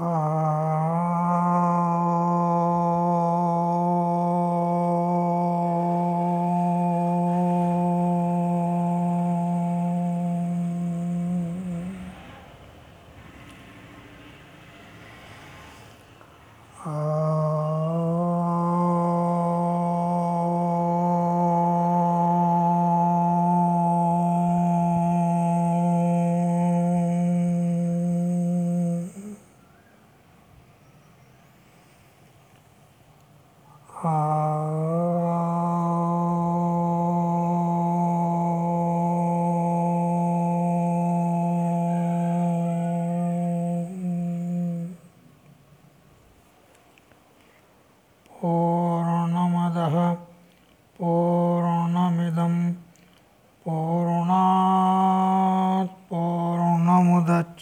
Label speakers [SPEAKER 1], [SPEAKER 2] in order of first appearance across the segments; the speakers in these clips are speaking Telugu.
[SPEAKER 1] 아...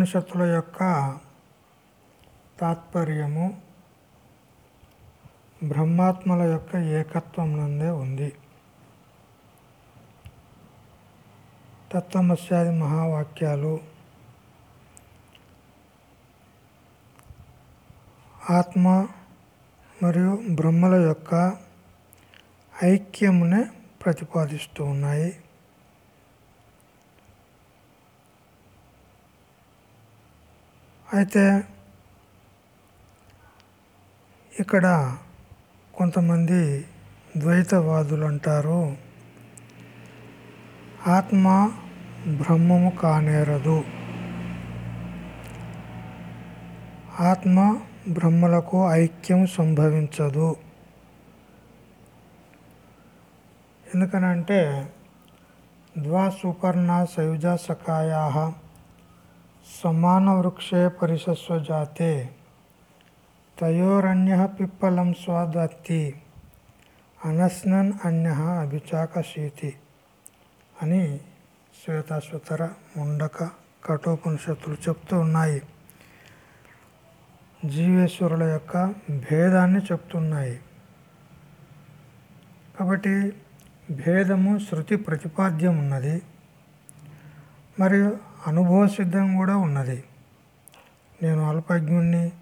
[SPEAKER 1] ఉపనిషత్తుల యొక్క తాత్పర్యము బ్రహ్మాత్మల యొక్క ఏకత్వం నందే ఉంది. తత్వమస్యాది మహావాక్యాలు ఆత్మ మరియు బ్రహ్మల యొక్క ఐక్యమునే ప్రతిపాదిస్తూ ఉన్నాయి. అయితే ఇక్కడ కొంతమంది ద్వైతవాదులు అంటారు ఆత్మ బ్రహ్మము కానేరదు. ఆత్మ బ్రహ్మలకు ఐక్యం సంభవించదు. ఎందుకనంటే ద్వా సుపర్ణ సయుజ సకాయా సమాన వృక్షే పరిశస్వ జాతే. తయోరణ్య పిప్పలం స్వాదత్తి. అనస్నన్ అన్య అభిచాకశీతి. అని శ్వేతాశ్వతర ముండక కఠోపనిషత్తులు చెప్తూ ఉన్నాయి. జీవేశ్వరుల యొక్క భేదాన్ని చెప్తున్నాయి. కాబట్టి భేదము శృతి ప్రతిపాద్యం ఉన్నది మరియు అనుభవ సిద్ధం కూడా ఉన్నది. నేను అల్పజ్ఞుణ్ణి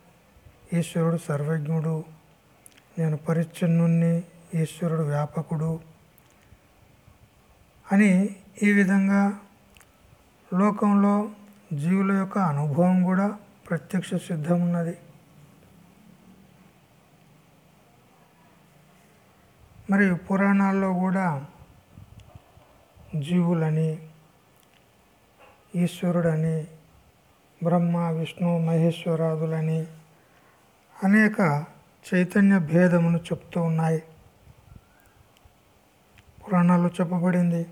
[SPEAKER 1] ఈశ్వరుడు సర్వజ్ఞుడు. నేను పరిచ్ఛన్నుణ్ణి ఈశ్వరుడు వ్యాపకుడు. అని ఈ విధంగా లోకంలో జీవుల యొక్క అనుభవం కూడా ప్రత్యక్ష సిద్ధం ఉన్నది. మరియు పురాణాల్లో కూడా జీవులని ఈశ్వరుడని బ్రహ్మ విష్ణు మహేశ్వరాదులని అనేక చైతన్య భేదమును చెప్తూ ఉన్నాయి. పురాణాల్లో చెప్పబడింది.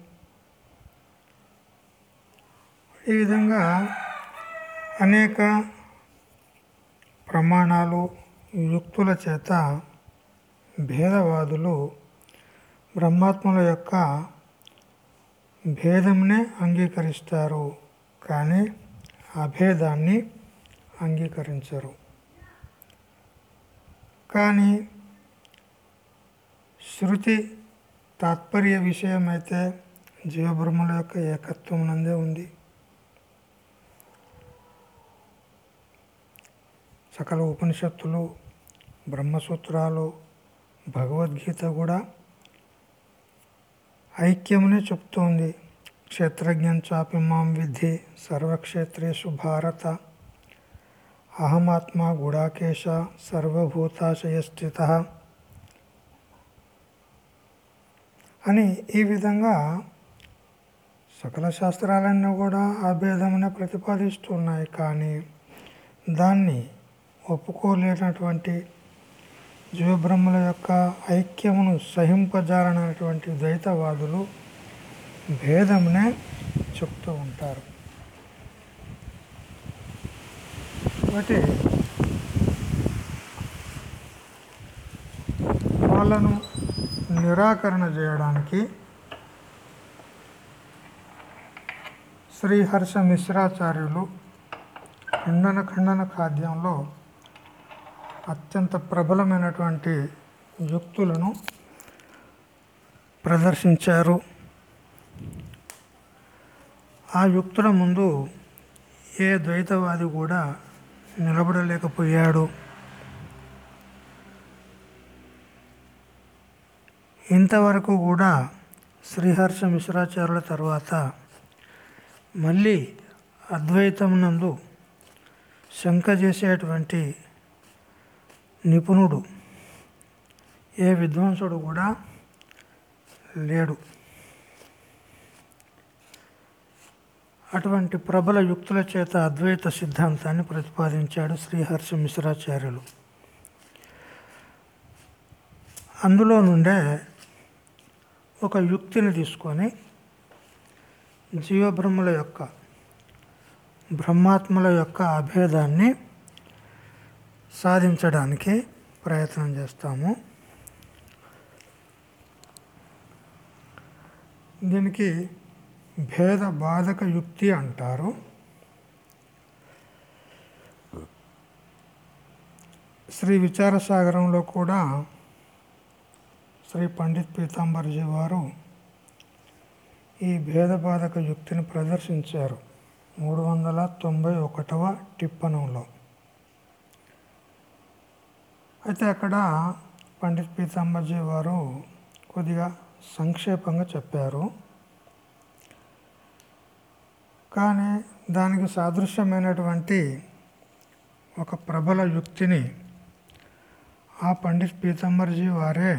[SPEAKER 1] ఈ విధంగా అనేక ప్రమాణాలు యుక్తుల చేత భేదవాదులు బ్రహ్మాత్మల యొక్క భేదంనే అంగీకరిస్తారు. కానీ అభేదాన్ని అంగీకరించరు. కానీ శృతి తాత్పర్య విషయం అయితే జీవబ్రహ్మల యొక్క ఏకత్వం నందే ఉంది. సకల ఉపనిషత్తులు బ్రహ్మసూత్రాలు భగవద్గీత కూడా ఐక్యమునే చెప్తోంది. క్షేత్రజ్ఞం చాపి మాం విద్ధి సర్వక్షేత్రేషు భారత. అహమాత్మ గుడాకేశ సర్వభూతాశయ స్థిత అని ఈ విధంగా సకల శాస్త్రాలన్నీ కూడా ఆ ప్రతిపాదిస్తున్నాయి కానీ దాన్ని ఒప్పుకోలేనటువంటి జీవబ్రహ్మల యొక్క ఐక్యమును సహింపజాలనటువంటి ద్వైతవాదులు భేదంనే చెప్తూ ఉంటారు. కాబట్టి వాళ్ళను నిరాకరణ చేయడానికి శ్రీహర్ష మిశ్రాచార్యులు ఖండన ఖండన ఖాద్యంలో అత్యంత ప్రబలమైనటువంటి యుక్తులను ప్రదర్శించారు. ఆ యుక్తుల ముందు ఏ ద్వైతవాది కూడా నిలబడలేకపోయాడు. ఇంతవరకు కూడా శ్రీహర్ష మిశ్రాచార్యుల తర్వాత మళ్ళీ అద్వైతం నందు శంక చేసేటువంటి నిపుణుడు ఏ విద్వాంసుడు కూడా లేడు. అటువంటి ప్రబల యుక్తుల చేత అద్వైత సిద్ధాంతాన్ని ప్రతిపాదించాడు శ్రీహర్ష మిశ్రాచార్యులు. అందులో నుండే ఒక యుక్తిని తీసుకొని జీవబ్రహ్మల యొక్క బ్రహ్మాత్మల యొక్క అభేదాన్ని సాధించడానికి ప్రయత్నం చేస్తాము. దీనికి భేద బాధక యుక్తి అంటారు. శ్రీ విచారసాగరంలో కూడా శ్రీ పండిత్ పీతాంబర్జీ వారు ఈ భేదబాధక యుక్తిని ప్రదర్శించారు మూడు వందల తొంభై ఒకటవ టిప్పణంలో. అయితే అక్కడ పండిత్ పీతాంబర్జీ వారు కొద్దిగా సంక్షేపంగా చెప్పారు. కానీ దానికి సాదృశ్యమైనటువంటి ఒక ప్రబల యుక్తిని ఆ పండిత్ పీతాంబర్జీ వారే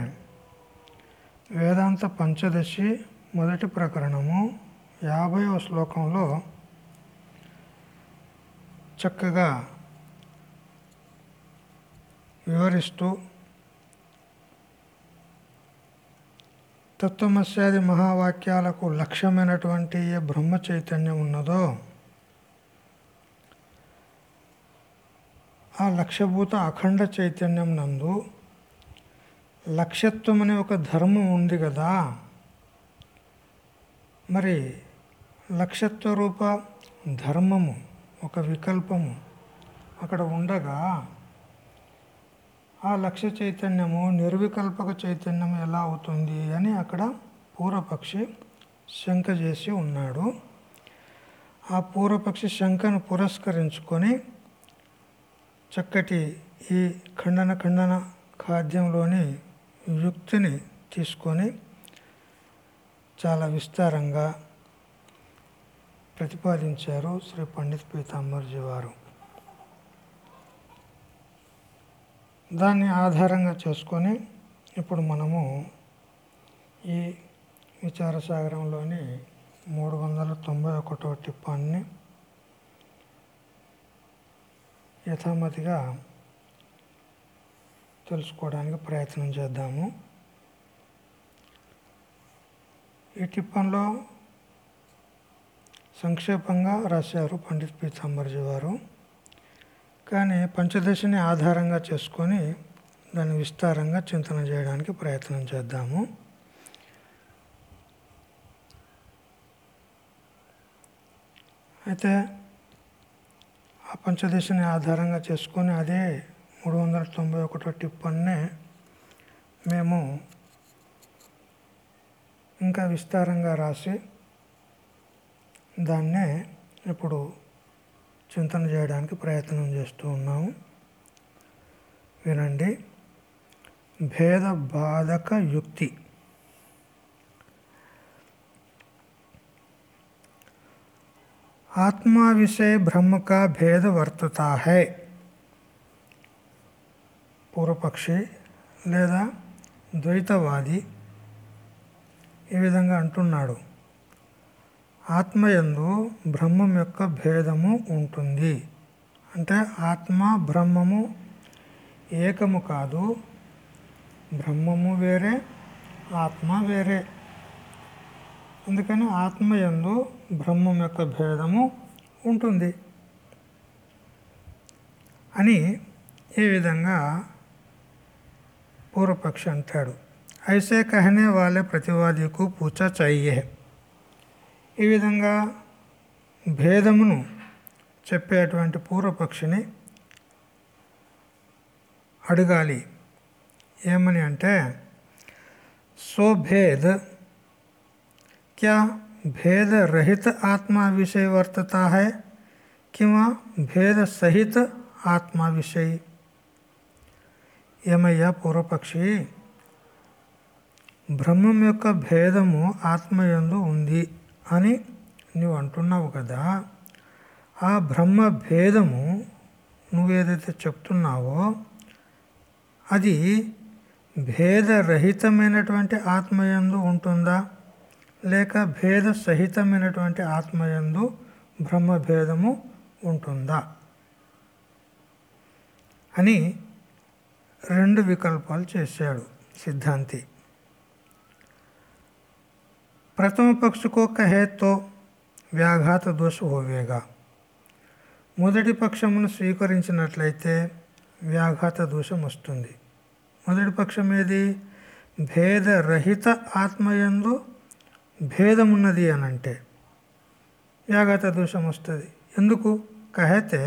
[SPEAKER 1] వేదాంత పంచదశి మొదటి ప్రకరణము యాభైవ శ్లోకంలో చక్కగా వివరిస్తూ తత్వమస్యాది మహావాక్యాలకు లక్ష్యమైనటువంటి ఏ బ్రహ్మ చైతన్యం ఉన్నదో ఆ లక్ష్యభూత అఖండ చైతన్యం నందు లక్ష్యత్వం అనే ఒక ధర్మం ఉంది కదా. మరి లక్ష్యత్వ రూప ధర్మము ఒక వికల్పము అక్కడ ఉండగా ఆ లక్ష్య చైతన్యము నిర్వికల్పక చైతన్యం ఎలా అవుతుంది అని అక్కడ పూర్వపక్షి శంక చేసి ఉన్నాడు. ఆ పూర్వపక్షి శంకను పురస్కరించుకొని చక్కటి ఈ ఖండన ఖండన ఖాద్యంలోని యుక్తిని తీసుకొని చాలా విస్తారంగా ప్రతిపాదించారు శ్రీ పండిత్ పీతాంబర్జీ వారు. దాన్ని ఆధారంగా చేసుకొని ఇప్పుడు మనము ఈ విచారసాగరంలోని మూడు వందల తొంభై ఒకటో టిప్పాన్ని యథామతిగా తెలుసుకోవడానికి ప్రయత్నం చేద్దాము. ఈ టిప్పంలో సంక్షేపంగా రాశారు పండిత్ పీతాంబర్జీ వారు కానీ పంచదశని ఆధారంగా చేసుకొని దాన్ని విస్తారంగా చింతన చేయడానికి ప్రయత్నం చేద్దాము. అయితే ఆ పంచదశని ఆధారంగా చేసుకొని అదే మూడు వందల తొంభై ఒకటో టిప్పన్నే మేము ఇంకా విస్తారంగా రాసి దాన్నే ఇప్పుడు చింతన చేయడానికి ప్రయత్నం చేస్తూ ఉన్నాము వినండి భేద బాధక యుక్తి आत्मा विषय ब्रह्म का भेद वर्तता है పూర్వపక్షి లేదా ద్వైతవాది ఈ విధంగా అంటున్నాడు ఆత్మయందు బ్రహ్మం యొక్క భేదము ఉంటుంది అంటే ఆత్మ బ్రహ్మము ఏకము కాదు బ్రహ్మము వేరే ఆత్మ వేరే అందుకని ఆత్మయందు బ్రహ్మం యొక్క భేదము ఉంటుంది అని ఈ విధంగా పూర్వపక్షి అంటాడు ఐసే కహనే వాళ్ళే ప్రతివాదికు పూచ चाहिए ఈ విధంగా భేదమును చెప్పేటువంటి పూర్వపక్షిని అడగాలి ఏమని అంటే సో భేద్ क्या भेद रहित आत्मा विषय वर्तता है किंवा भेद सहित ఆత్మ విషయ్ ఏమయ్యా పూర్వపక్షి బ్రహ్మం యొక్క భేదము ఆత్మయందు ఉంది అని నువ్వు అంటున్నావు కదా ఆ బ్రహ్మ భేదము నువ్వేదైతే చెప్తున్నావో అది భేదరహితమైనటువంటి ఆత్మయందు ఉంటుందా? లేక భేద సహితమైనటువంటి ఆత్మయందు బ్రహ్మభేదము ఉంటుందా? అని రెండు వికల్పాలు చేశాడు సిద్ధాంతి. ప్రథమ పక్షుకో కహేతో వ్యాఘాత దోష హోవేగా మొదటి పక్షమును స్వీకరించినట్లయితే వ్యాఘాత దోషం వస్తుంది మొదటి పక్షం ఏది భేదరహిత ఆత్మయందు భేదమున్నది అని అంటే వ్యాఘాత దోషం వస్తుంది ఎందుకు కహతే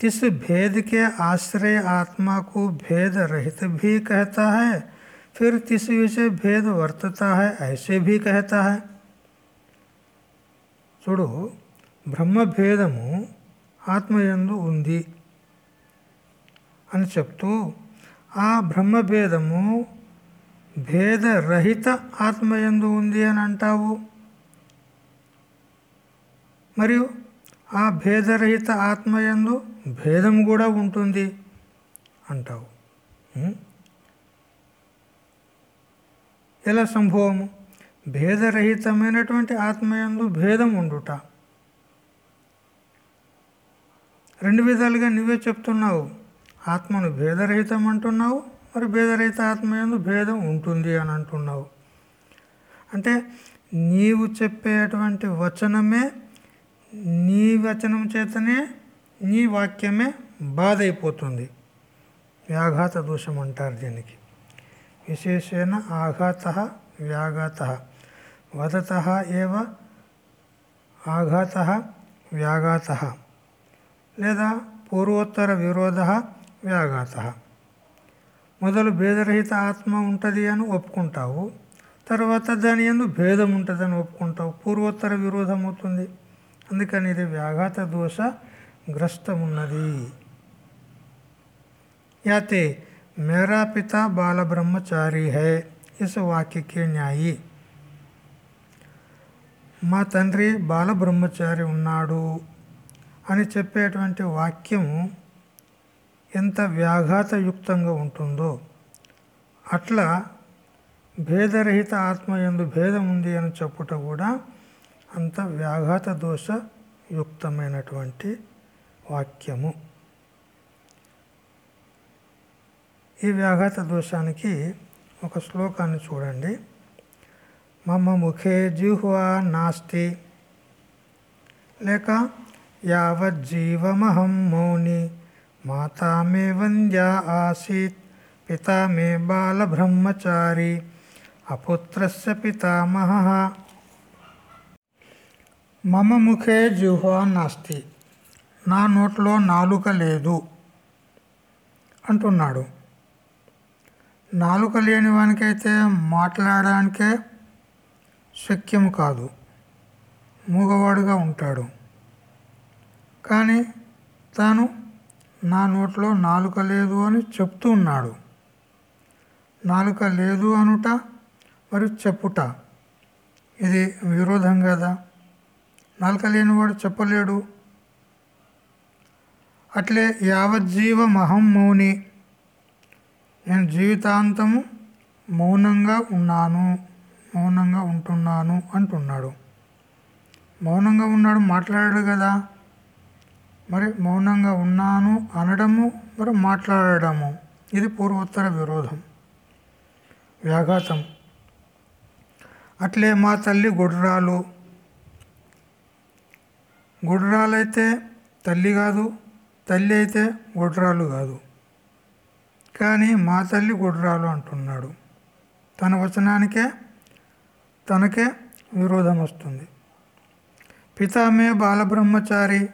[SPEAKER 1] तिस भेद के आश्रय आत्मा को भेद रहित भी कहता है फिर तिस विषय भेद वर्तता है ऐसे भी कहता है చూడు బ్రహ్మభేదము ఆత్మయందు ఉంది అని చెప్తూ ఆ బ్రహ్మభేదము భేదరహిత ఆత్మయందు ఉంది అని అంటావు మరియు ఆ భేదరహిత ఆత్మయందు భేదం కూడా ఉంటుంది అంటావు ఉం? ఎలా సంభవము? భేదరహితమైనటువంటి ఆత్మయందు భేదం ఉండుట. రెండు విధాలుగా నువ్వే చెప్తున్నావు. ఆత్మను భేదరహితం అంటున్నావు మరి భేదరహిత ఆత్మయందు భేదం ఉంటుంది అని అంటున్నావు. అంటే నీవు చెప్పేటువంటి వచనమే నీ వచనం చేతనే నీ వాక్యమే బాధ అయిపోతుంది వ్యాఘాత దోషం అంటారు దీనికి. విశేషేణ ఆఘాత వ్యాఘాత వదత ఏవ ఆఘాత వ్యాఘాత లేదా పూర్వోత్తర విరోధ వ్యాఘాత. మొదలు భేదరహిత ఆత్మ ఉంటుంది అని ఒప్పుకుంటావు తర్వాత దాని ఎందు భేదం ఉంటుందని ఒప్పుకుంటావు పూర్వోత్తర విరోధం అవుతుంది. అందుకని ఇది వ్యాఘాత దోష గ్రస్తమున్నది. యాతే మేరా बाल ब्रह्मचारी है హై वाक्य के న్యాయి మా తండ్రి బాల బ్రహ్మచారి ఉన్నాడు అని చెప్పేటువంటి వాక్యం ఎంత వ్యాఘాతయుక్తంగా ఉంటుందో. అట్లా భేదరహిత ఆత్మ ఎందు భేదం ఉంది అని చెప్పుట కూడా అంత వ్యాఘాత దోష యుక్తమైనటువంటి వాక్యము. ఈ వ్యాఘాత దోషానికి ఒక శ్లోకాన్ని చూడండి. మమ ముఖే జిహ్వా నాస్తి. లేక యావజ్జీవమహం మౌని. మాతా మే వంద్యా ఆసీత్. పితా మే బాలబ్రహ్మచారి. అపుత్రస్య పితామహ. మమ ముఖే జిహ్వా నాస్తి. నా నోట్లో నాలుక లేదు. అంటున్నాడు. నాలుక లేని వానికైతే మాట్లాడడానికే శక్యం కాదు. మూగవాడుగా ఉంటాడు. కానీ తాను నా నోట్లో నాలుక లేదు అని చెప్తూ ఉన్నాడు. నాలుక లేదు అనుట మరి చెప్పుట? ఇది విరోధం కదా? నాలుక లేనివాడు చెప్పలేడు. అట్లే యావజ్జీవమహం మౌని నేను జీవితాంతము మౌనంగా ఉన్నాను మౌనంగా ఉంటున్నాను అంటున్నాడు. మౌనంగా ఉన్నాడు మాట్లాడాడు కదా. మరి మౌనంగా ఉన్నాను అనడము మరి మాట్లాడడము. ఇది పూర్వోత్తర విరోధం. వ్యాఘాతం. అట్లే మా తల్లి గుడ్రాలు. గుడ్రాలైతే తల్లి కాదు తల్లి అయితే గుడ్రాలు కాదు. కానీ మా తల్లి గుడ్రాలు అంటున్నాడు. తన వచనానికే తనకే విరోధం వస్తుంది. పితామే బాలబ్రహ్మచారి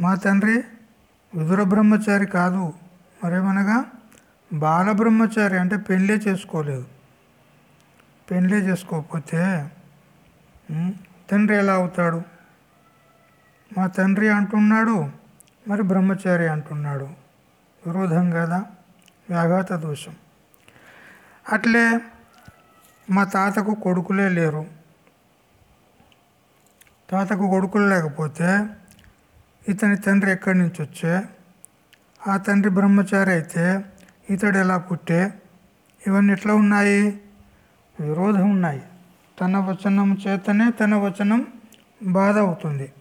[SPEAKER 1] మా తండ్రి విదుర బ్రహ్మచారి కాదు. మరేమనగా బాలబ్రహ్మచారి అంటే పెళ్ళే చేసుకోలేదు. పెళ్ళే చేసుకోకపోతే తండ్రి ఎలా అవుతాడు? మా తండ్రి అంటున్నాడు మరి బ్రహ్మచారి అంటున్నాడు. విరోధం కదా వ్యాఘాత దోషం. అట్లే మా తాతకు కొడుకులే లేరు. తాతకు కొడుకులు లేకపోతే ఇతని తండ్రి ఎక్కడి నుంచి వచ్చే? ఆ తండ్రి బ్రహ్మచారి అయితే ఇతడు ఎలా పుట్టే? ఇవన్నీ ఎట్లా ఉన్నాయి? విరోధం ఉన్నాయి. తన వచనం చేతనే తన వచనం బాధ అవుతుంది.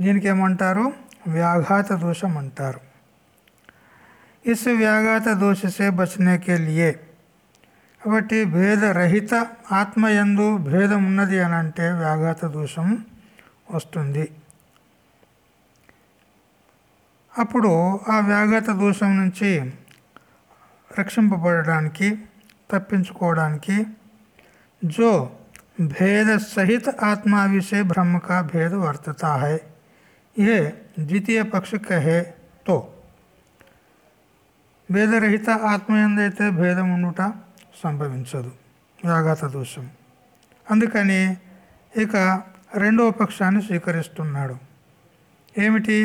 [SPEAKER 1] దీనికి ఏమంటారు? వ్యాఘాత దోషం అంటారు. ఇస్ వ్యాఘాత దోష సే బచనే కే లియే కాబట్టి భేదరహిత ఆత్మయందు భేదం ఉన్నది అని అంటే వ్యాఘాత దోషం వస్తుంది అప్పుడు ఆ వ్యాఘాత దోషం నుంచి రక్షింపబడడానికి తప్పించుకోవడానికి जो भेद सहित आत्मा विषय ब्रह्म का भेद वर्तता है यह द्वितीय पक्ष कहे तो భేదరహిత ఆత్మ ఎందైతే భేదం ఉండుట సంభవించదు. వ్యాఘాత దోషం అందుకని ఇక రెండవ పక్షాన్ని స్వీకరిస్తున్నాడు. ఏమిటి?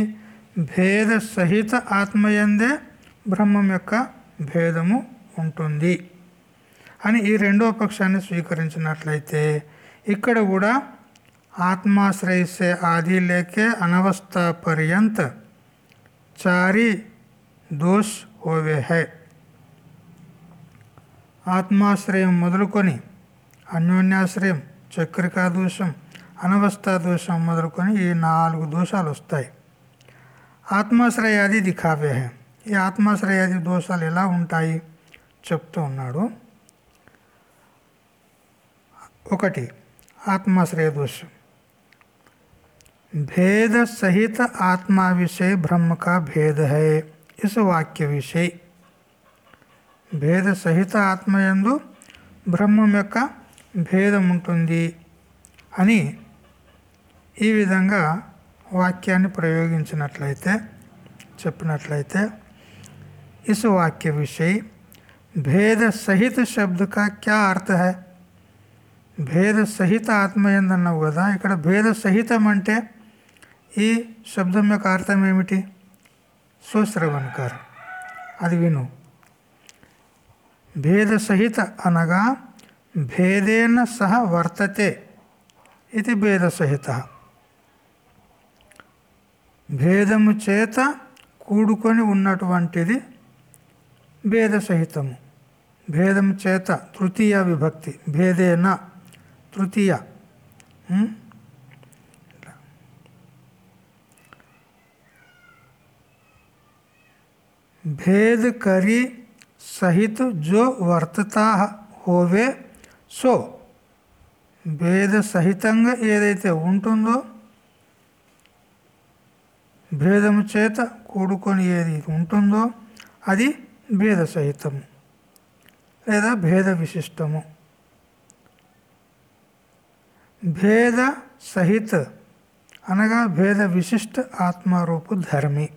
[SPEAKER 1] భేద సహిత ఆత్మయందే బ్రహ్మం యొక్క భేదము ఉంటుంది అని ఈ రెండవ పక్షాన్ని స్వీకరించినట్లయితే ఇక్కడ కూడా ఆత్మాశ్రయిసే ఆది లేకే అనవస్థ పర్యంత చారి దోష్ होवे है। आत्माश्रय मदलकोनी अन्याश्रय चक्रिका दोष अनवस्था दोष मदलकोनी नागू दोषा आत्माश्रयादि दिखावे है। ये आत्माश्रयादि दोषा उठाई चुप्त आत्माश्रय दोष। भेद सहित आत्मा विषय ब्रह्म का भेद है। इस वाक्य विषय భేద సహిత ఆత్మయందు బ్రహ్మం యొక్క భేదం ఉంటుంది అని ఈ విధంగా వాక్యాన్ని ప్రయోగించినట్లయితే చెప్పినట్లయితే इस वाक्य विषय भेद सहित शब्द का क्या अर्थ है భేద సహిత ఆత్మయందు అన్నావు కదా ఇక్కడ భేద సహితం అంటే ఈ శబ్దం యొక్క అర్థం ఏమిటి సుశ్రవణకారం అది విను. భేద సహిత అనగా భేదేన సహ వర్తతే ఇది భేద సహిత భేదము చేత కూడుకొని ఉన్నటువంటిది భేద సహితము భేదం చేత తృతీయ విభక్తి. భేదేన తృతీయ. भेद करी सहित जो वर्तता होवे సో భేద సహితంగా ఏదైతే ఉంటుందో భేదము చేత కూడుకొని ఏది ఉంటుందో అది భేద సహితము లేదా భేద విశిష్టము భేద సహిత అనగా భేద విశిష్ట ఆత్మారూపు ధర్మి ఆ,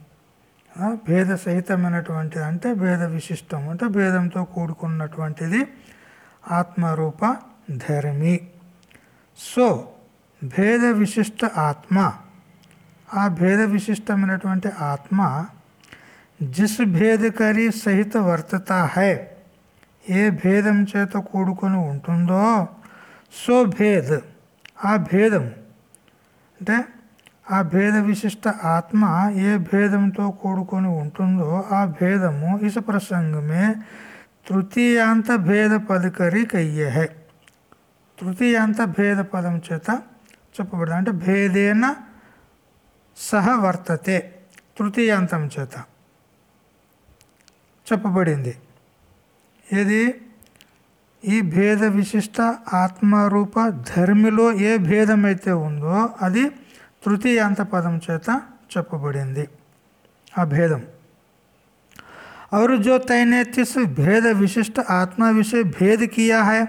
[SPEAKER 1] భేద సహితమైనటువంటిది అంటే భేద విశిష్టం అంటే భేదంతో కూడుకున్నటువంటిది ఆత్మరూప ధర్మి. సో భేద విశిష్ట ఆత్మ ఆ భేద విశిష్టమైనటువంటి ఆత్మ జిస్ భేదకరి సహిత వర్తత హై ఏ భేదం చేత కూడుకొని ఉంటుందో సో భేద్ ఆ భేదం. అంటే ఆ భేద విశిష్ట ఆత్మ ఏ భేదంతో కూడుకొని ఉంటుందో ఆ భేదము ఇస ప్రసంగమే తృతీయాంత భేద పదకరి కయ్యే తృతీయాంత భేద పదం చేత చెప్పబడింది. అంటే భేదేన సహ వర్తతే తృతీయాంతం చేత చెప్పబడింది. ఏది? ఈ భేద విశిష్ట ఆత్మరూప ధర్మిలో ఏ భేదమైతే ఉందో అది తృతీయాంత పదం చేత చెప్పబడింది ఆ భేదం और जो तैने तिस भेद विशिष्ट आत्मा विषय भेद किया है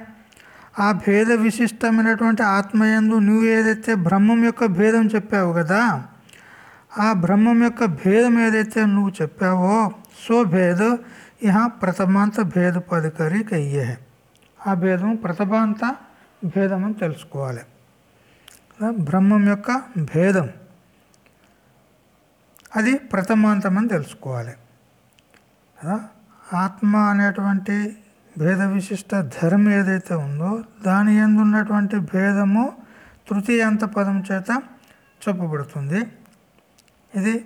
[SPEAKER 1] ఆ భేద విశిష్టమైనటువంటి ఆత్మయందు నువ్వు ఏదైతే బ్రహ్మం యొక్క భేదం చెప్పావు కదా ఆ బ్రహ్మం యొక్క భేదం ఏదైతే నువ్వు చెప్పావో సో భేద ఇహ ప్రథమాంత భేద పదికరి కయ్యే ఆ భేదం ప్రథమాంత భేదం అని తెలుసుకోవాలి బ్రహ్మం యొక్క భేదం. అది ప్రథమాంతమని తెలుసుకోవాలి. కదా? ఆత్మ అనేటువంటి భేద విశిష్ట ధర్మం ఏదైతే ఉందో దాని ఎందున్నటువంటి భేదము తృతీయాంత పదం చేత చెప్పబడుతుంది. ఇది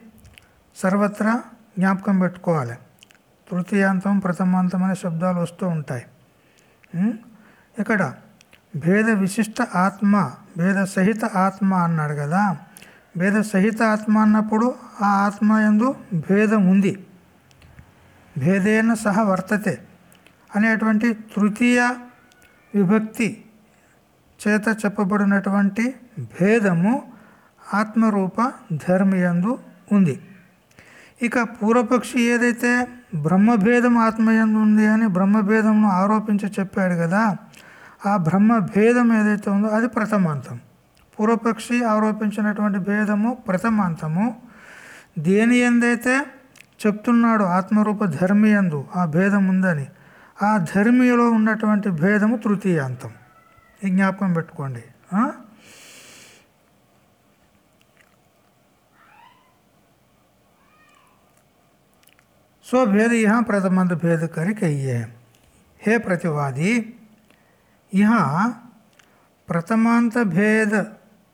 [SPEAKER 1] సర్వత్రా జ్ఞాపకం పెట్టుకోవాలి. తృతీయాంతం ప్రథమాంతం అనే శబ్దాలు వస్తూ ఉంటాయి. ఇక్కడ భేద విశిష్ట ఆత్మ భేద సహిత ఆత్మ అన్నాడు కదా. భేద సహిత ఆత్మ అన్నప్పుడు ఆ ఆత్మ ఎందు భేదం ఉంది. భేదేన సహ వర్తతే అనేటువంటి తృతీయ విభక్తి చేత చెప్పబడినటువంటి భేదము ఆత్మరూప ధర్మయందు ఉంది. ఇక పూర్వపక్షి ఏదైతే బ్రహ్మభేదం ఆత్మయందు ఉంది అని బ్రహ్మభేదంను ఆరోపించి చెప్పాడు కదా ఆ బ్రహ్మభేదం ఏదైతే ఉందో అది ప్రథమాంతం పూర్వపక్షి ఆరోపించినటువంటి భేదము ప్రథమాంతము దేని ఎందైతే చెప్తున్నాడు ఆత్మరూప ధర్మియందు ఆ భేదం ఉందని ఆ ధర్మిలో ఉన్నటువంటి భేదము తృతీయాంతం ఈ జ్ఞాపకం పెట్టుకోండి ఆ? सो भेद यहाँ प्रथमांत भेद कर कहिए हे प्रतिवादी यहाँ प्रथमांत भेद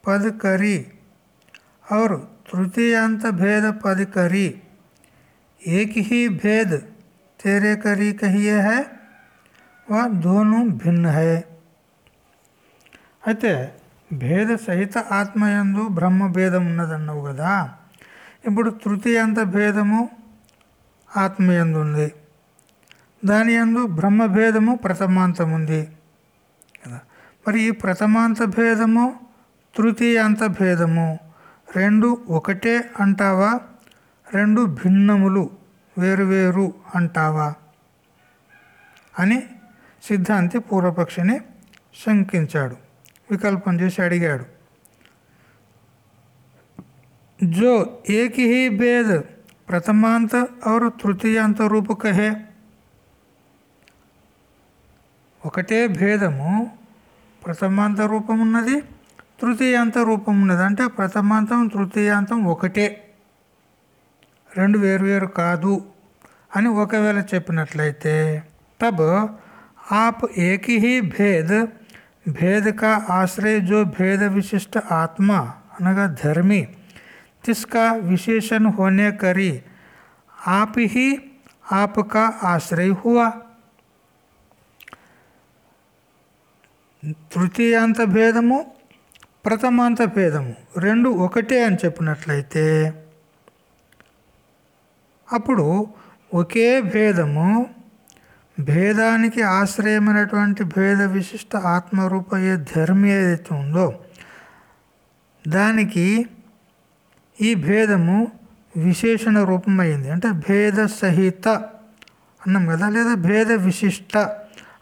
[SPEAKER 1] पद करी और तृतीयांत भेद पद करी एक ही भेद तेरे करी कहिए है वह दोनों भिन्न है అయితే భేద సహిత ఆత్మయందు బ్రహ్మ భేదం ఉన్నదన్నావు కదా ఇప్పుడు తృతీయాంత భేదము ఆత్మయందు ఉంది దాని యందు బ్రహ్మభేదము ప్రథమాంతం ఉంది కదా మరి ఈ ప్రథమాంత భేదము తృతీయాంత భేదము రెండు ఒకటే అంటావా రెండు భిన్నములు వేరువేరు అంటావా అని సిద్ధాంతి పూర్వపక్షిని శంకించాడు వికల్పం చేసి అడిగాడు जो एक ही भेद प्रथमांत और తృతీయాంత రూప కహే ఒకటే భేదము ప్రథమాంత రూపం ఉన్నది తృతీయాంత రూపం ఉన్నది అంటే ప్రథమాంతం తృతీయాంతం ఒకటే రెండు వేరువేరు కాదు అని ఒకవేళ చెప్పినట్లయితే తబ్ ఆప్ ఏక్ హీ భేద్ भेद का आश्रय जो भेद विशिष्ट आत्मा అనగా ధర్మి तिसका विशेषण होने करी आप ही आपका आश्रय हुआ తృతీయాంత భేదము ప్రథమాంత భేదము రెండు ఒకటే అని చెప్పినట్లయితే అప్పుడు ఒకే భేదము భేదానికి ఆశ్రయమైనటువంటి భేద విశిష్ట ఆత్మరూప ఏ ధర్మి ఏదైతే ఉందో దానికి ఈ భేదము విశేషణ రూపమైంది. అంటే భేద సహిత అన్నాం కదా లేదా భేద విశిష్ట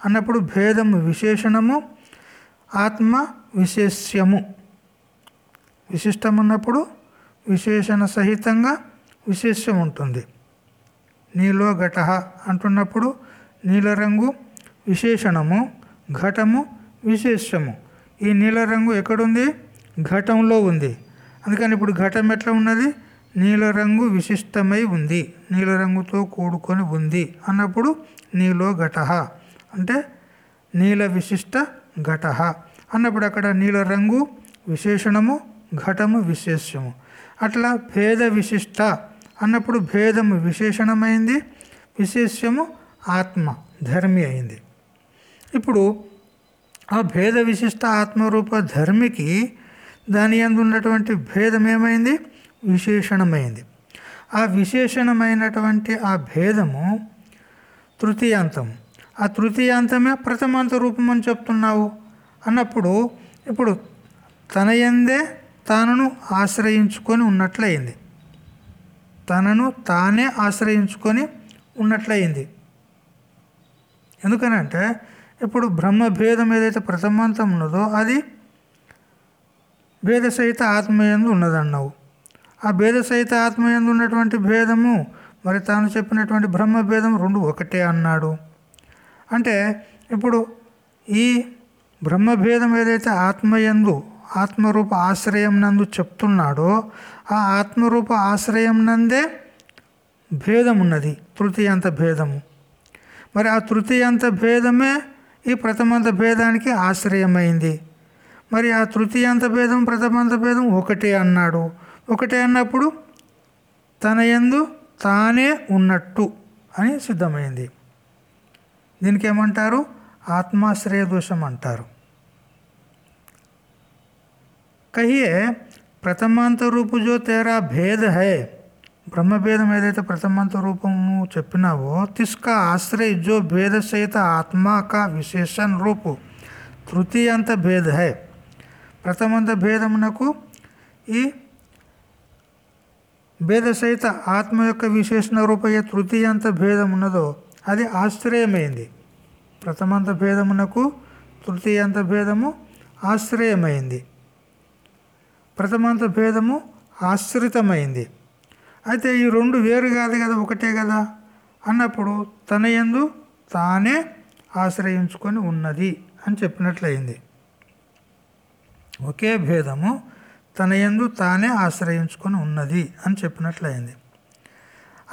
[SPEAKER 1] అన్నప్పుడు భేదము విశేషణము ఆత్మ విశేష్యము. విశిష్టం ఉన్నప్పుడు విశేషణ సహితంగా విశేష్యం ఉంటుంది నీలో ఘట అంటున్నప్పుడు నీల రంగు విశేషణము ఘటము విశేషము ఈ నీల రంగు ఎక్కడుంది? ఘటంలో ఉంది. అందుకని ఇప్పుడు ఘటం ఎట్లా ఉన్నది? నీల రంగు విశిష్టమై ఉంది. నీల రంగుతో కూడుకొని ఉంది అన్నప్పుడు నీలో ఘట. అంటే నీల విశిష్ట ఘట అన్నప్పుడు అక్కడ నీల రంగు విశేషణము ఘటము విశేషము అట్లా భేద విశిష్ట అన్నప్పుడు భేదము విశేషణమైంది విశేష్యము ఆత్మ ధర్మి అయింది. ఇప్పుడు ఆ భేద విశిష్ట ఆత్మరూప ధర్మికి దాని యందు ఉన్నటువంటి భేదం ఏమైంది విశేషణమైంది. ఆ విశేషణమైనటువంటి ఆ భేదము తృతీయాంతము. ఆ తృతీయాంతమే ప్రథమాంత రూపం అని చెప్తున్నావు. అన్నప్పుడు ఇప్పుడు తన ఎందే తనను ఆశ్రయించుకొని ఉన్నట్లయింది. తనను తానే ఆశ్రయించుకొని ఉన్నట్లయింది. ఎందుకనంటే ఇప్పుడు బ్రహ్మ భేదం ఏదైతే ప్రథమాంతం ఉన్నదో అది భేద సహిత ఆత్మయందు ఉన్నదన్నావు. ఆ భేద సహిత ఆత్మయందు ఉన్నటువంటి భేదము మరి తాను చెప్పినటువంటి బ్రహ్మ భేదం రెండు ఒకటే అన్నాడు. అంటే ఇప్పుడు ఈ బ్రహ్మభేదం ఏదైతే ఆత్మయందు ఆత్మరూప ఆశ్రయం నందు చెప్తున్నాడో ఆ ఆత్మరూప ఆశ్రయం నందే భేదం ఉన్నది తృతీయంత భేదము. మరి ఆ తృతీయంత భేదమే ఈ ప్రథమంత భేదానికి ఆశ్రయమైంది. మరి ఆ తృతీయంత భేదం ప్రథమంత భేదం ఒకటే అన్నాడు. ఒకటే అన్నప్పుడు తన యందు తానే ఉన్నట్టు అని సిద్ధమైంది. దీనికి ఏమంటారు ఆత్మాశ్రయ దోషం అంటారు కహియే ప్రథమాంత రూపు జో తేరా భేద హై. బ్రహ్మభేదం ఏదైతే ప్రథమాంత రూపము చెప్పినావో తిస్కా ఆశ్రయ జో భేద సహిత ఆత్మా కా విశేషణ రూపు. తృతీయాంత భేద హై. ప్రథమంత భేదమునకు ఈ భేద సహిత ఆత్మ యొక్క విశేషణ రూపయ్యే తృతీయాంత భేదం ఉన్నదో అది ఆశ్రయమైంది. ప్రథమాంత భేదమునకు తృతీయాంత భేదము ఆశ్రయమైంది. ప్రథమాంత భేదము ఆశ్రితమైంది. అయితే ఈ రెండు వేరు కాదు కదా ఒకటే కదా? అన్నప్పుడు తన యందు తానే ఆశ్రయించుకొని ఉన్నది అని చెప్పినట్లయింది. ఒకే భేదము తన యందు తానే ఆశ్రయించుకొని ఉన్నది అని చెప్పినట్లయింది.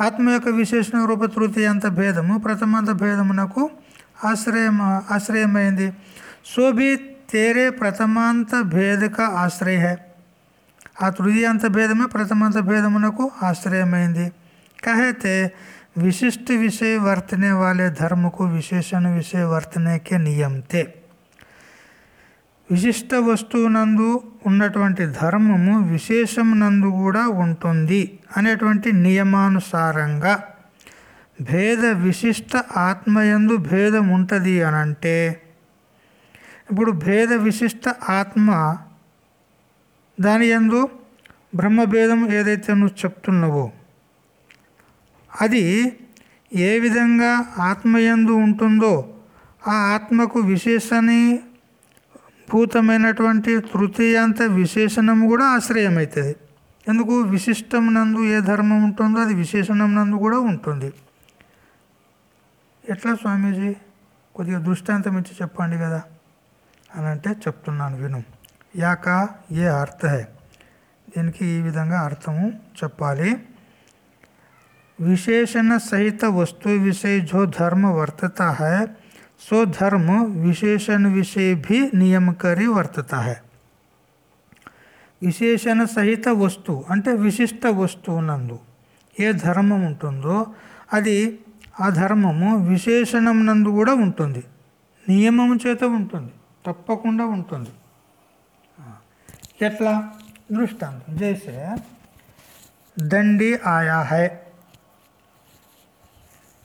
[SPEAKER 1] ఆత్మ యొక్క విశేషణ రూప తృతీయాంత భేదము ప్రథమాంత భేదమునకు ఆశ్రయం ఆశ్రయమైంది సో भी तेरे ప్రథమాంత భేదక ఆశ్రయ है ఆ తృతీయాంత భేదమే ప్రథమాంత భేదమునకు ఆశ్రయమైంది कहते विशिष्ट विषय वर्तने वाले धर्म को विशेषण विषय वर्तने के नियम थे విశిష్ట వస్తువునందు ఉన్నటువంటి ధర్మము విశేషమునందు కూడా ఉంటుంది అనేటువంటి నియమానుసారంగా భేద విశిష్ట ఆత్మయందు భేదం ఉంటుంది అని అంటే ఇప్పుడు భేద విశిష్ట ఆత్మ దాని యందు బ్రహ్మభేదం ఏదైతే నువ్వు చెప్తున్నావో అది ఏ విధంగా ఆత్మయందు ఉంటుందో ఆ ఆత్మకు విశేషని పూతమైనటువంటి తృతీయాంత విశేషణం కూడా ఆశ్రయమవుతుంది ఎందుకు? విశిష్టం నందు ఏ ధర్మం ఉంటుందో అది విశేషణం నందు కూడా ఉంటుంది. ఎట్లా స్వామీజీ? కొద్దిగా దృష్టాంతం ఇచ్చి చెప్పండి కదా. అని అంటే చెప్తున్నాను విను. యాక ఏ అర్థహే దీనికి ఈ విధంగా అర్థము చెప్పాలి. విశేషణ సహిత వస్తు విషయ ధర్మ వర్తత? హై सो धर्म विशेषण विषय भी नियम करी वर्तता है విశేషణ సహిత వస్తువు అంటే విశిష్ట వస్తువు నందు ఏ ధర్మం ఉంటుందో అది ఆ ధర్మము విశేషణం నందు కూడా ఉంటుంది నియమం చేత ఉంటుంది తప్పకుండా ఉంటుంది ఎట్లా దృష్టాంతం జైసే దండి ఆయా హై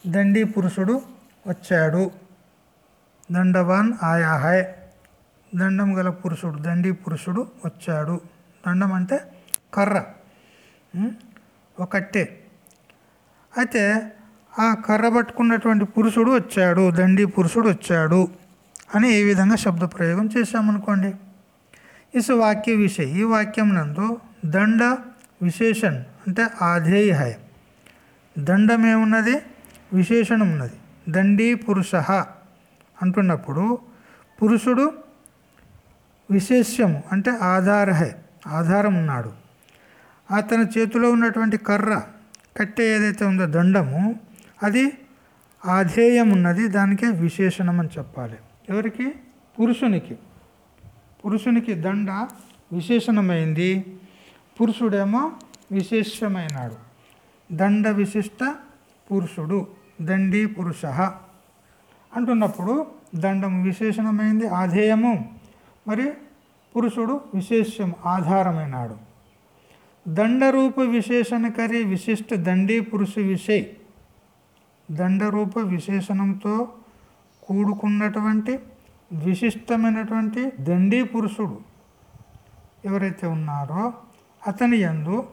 [SPEAKER 1] దండి పురుషుడు వచ్చాడు దండవాన్ ఆయా హై. దండం గల పురుషుడు దండి పురుషుడు వచ్చాడు. దండం అంటే కర్ర. ఒకటే అయితే ఆ కర్ర పట్టుకున్నటువంటి పురుషుడు వచ్చాడు దండి పురుషుడు వచ్చాడు అని ఈ విధంగా శబ్ద ప్రయోగం చేశామనుకోండి. ఇస్ వాక్య విషయ ఈ వాక్యం నందు దండ విశేషణ్ అంటే ఆధేయ హై. దండం ఏమున్నది విశేషణం ఉన్నది దండీ పురుష. అంటున్నప్పుడు పురుషుడు విశేష్యము అంటే ఆధారహే ఆధారం ఉన్నాడు అతని చేతిలో ఉన్నటువంటి కర్ర కట్టె ఏదైతే ఉందో దండము అది ఆధేయం ఉన్నది దానికే విశేషణం అని చెప్పాలి. ఎవరికి? పురుషునికి. పురుషునికి దండ విశేషణమైంది. పురుషుడేమో విశేషమైనాడు దండ విశిష్ట పురుషుడు దండి పురుష. అంటున్నప్పుడు దండం విశేషణమైంది ఆధేయము. మరి పురుషుడు విశేషం ఆధారమైనాడు. దండరూప విశేషణకరి విశిష్ట దండీ పురుష విషయ్ దండరూప విశేషణంతో కూడుకున్నటువంటి విశిష్టమైనటువంటి దండీ పురుషుడు ఎవరైతే ఉన్నారో అతని యందు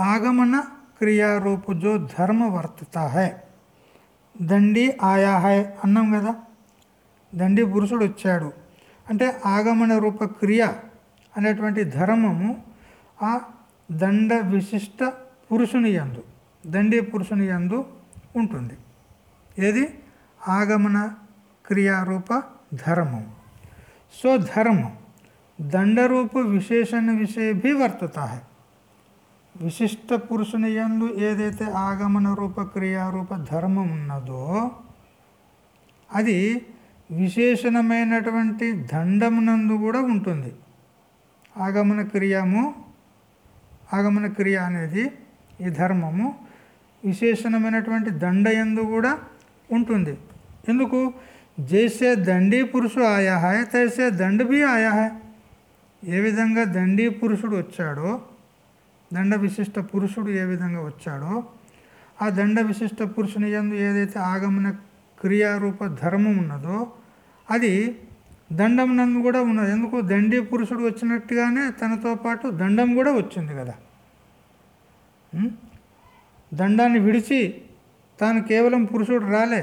[SPEAKER 1] ఆగమన క్రియారూపుజో ధర్మ వర్తత హై దండి ఆయా హాయ్ అన్నాం కదా. దండి పురుషుడు వచ్చాడు. అంటే ఆగమన రూప క్రియ అనేటువంటి ధర్మము ఆ దండ విశిష్ట పురుషుని యందు దండి పురుషుని యందు ఉంటుంది. ఏది? ఆగమన క్రియారూప ధర్మం. సో ధర్మం దండरूप విశేషణ विषय भी वर्तता విశిష్ట పురుషుని యందు ఏదైతే ఆగమన రూప క్రియారూప ధర్మం ఉన్నదో అది విశేషణమైనటువంటి దండమునందు కూడా ఉంటుంది. ఆగమన క్రియము ఆగమన క్రియ అనేది ఈ ధర్మము విశేషణమైనటువంటి దండయందు కూడా ఉంటుంది. ఎందుకు? జైసే దండీ పురుషుడు ఆయా హై తైసే దండ బి ఆయా హై ఏ విధంగా దండీ పురుషుడు వచ్చాడో దండ విశిష్ట పురుషుడు ఏ విధంగా వచ్చాడో ఆ దండ విశిష్ట పురుషుని యందు ఏదైతే ఆగమన క్రియారూప ధర్మం ఉన్నదో అది దండం నందు కూడా ఉన్నది. ఎందుకు? దండి పురుషుడు వచ్చినట్టుగానే తనతో పాటు దండం కూడా వచ్చింది కదా. దండాన్ని విడిచి తాను కేవలం పురుషుడు రాలే.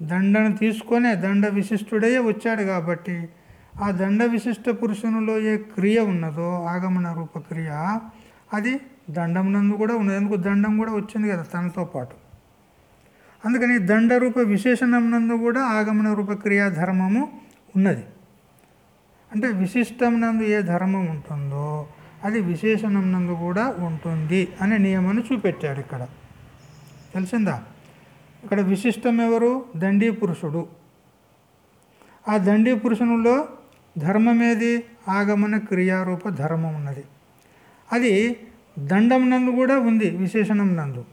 [SPEAKER 1] దండను తీసుకొనే దండ విశిష్టుడయ్యే వచ్చాడు కాబట్టి ఆ దండ విశిష్ట పురుషునిలో ఏ క్రియ ఉన్నదో ఆగమన రూపక్రియ అది దండం నందు కూడా ఉన్నది. ఎందుకు దండం కూడా వచ్చింది కదా తనతో పాటు. అందుకని దండరూప విశేషణం నందు కూడా ఆగమన రూప క్రియా ధర్మము ఉన్నది. అంటే విశిష్టం నందు ఏ ధర్మం ఉంటుందో అది విశేషణం నందు కూడా ఉంటుంది అనే నియమాన్ని చూపెట్టాడు ఇక్కడ. తెలిసిందా? ఇక్కడ విశిష్టం ఎవరు? దండీ పురుషుడు. ఆ దండీ పురుషునిలో ధర్మం ఏది? ఆగమన క్రియారూప ధర్మం ఉన్నది. అది దండం నందు కూడా ఉంది విశేషణం నందు.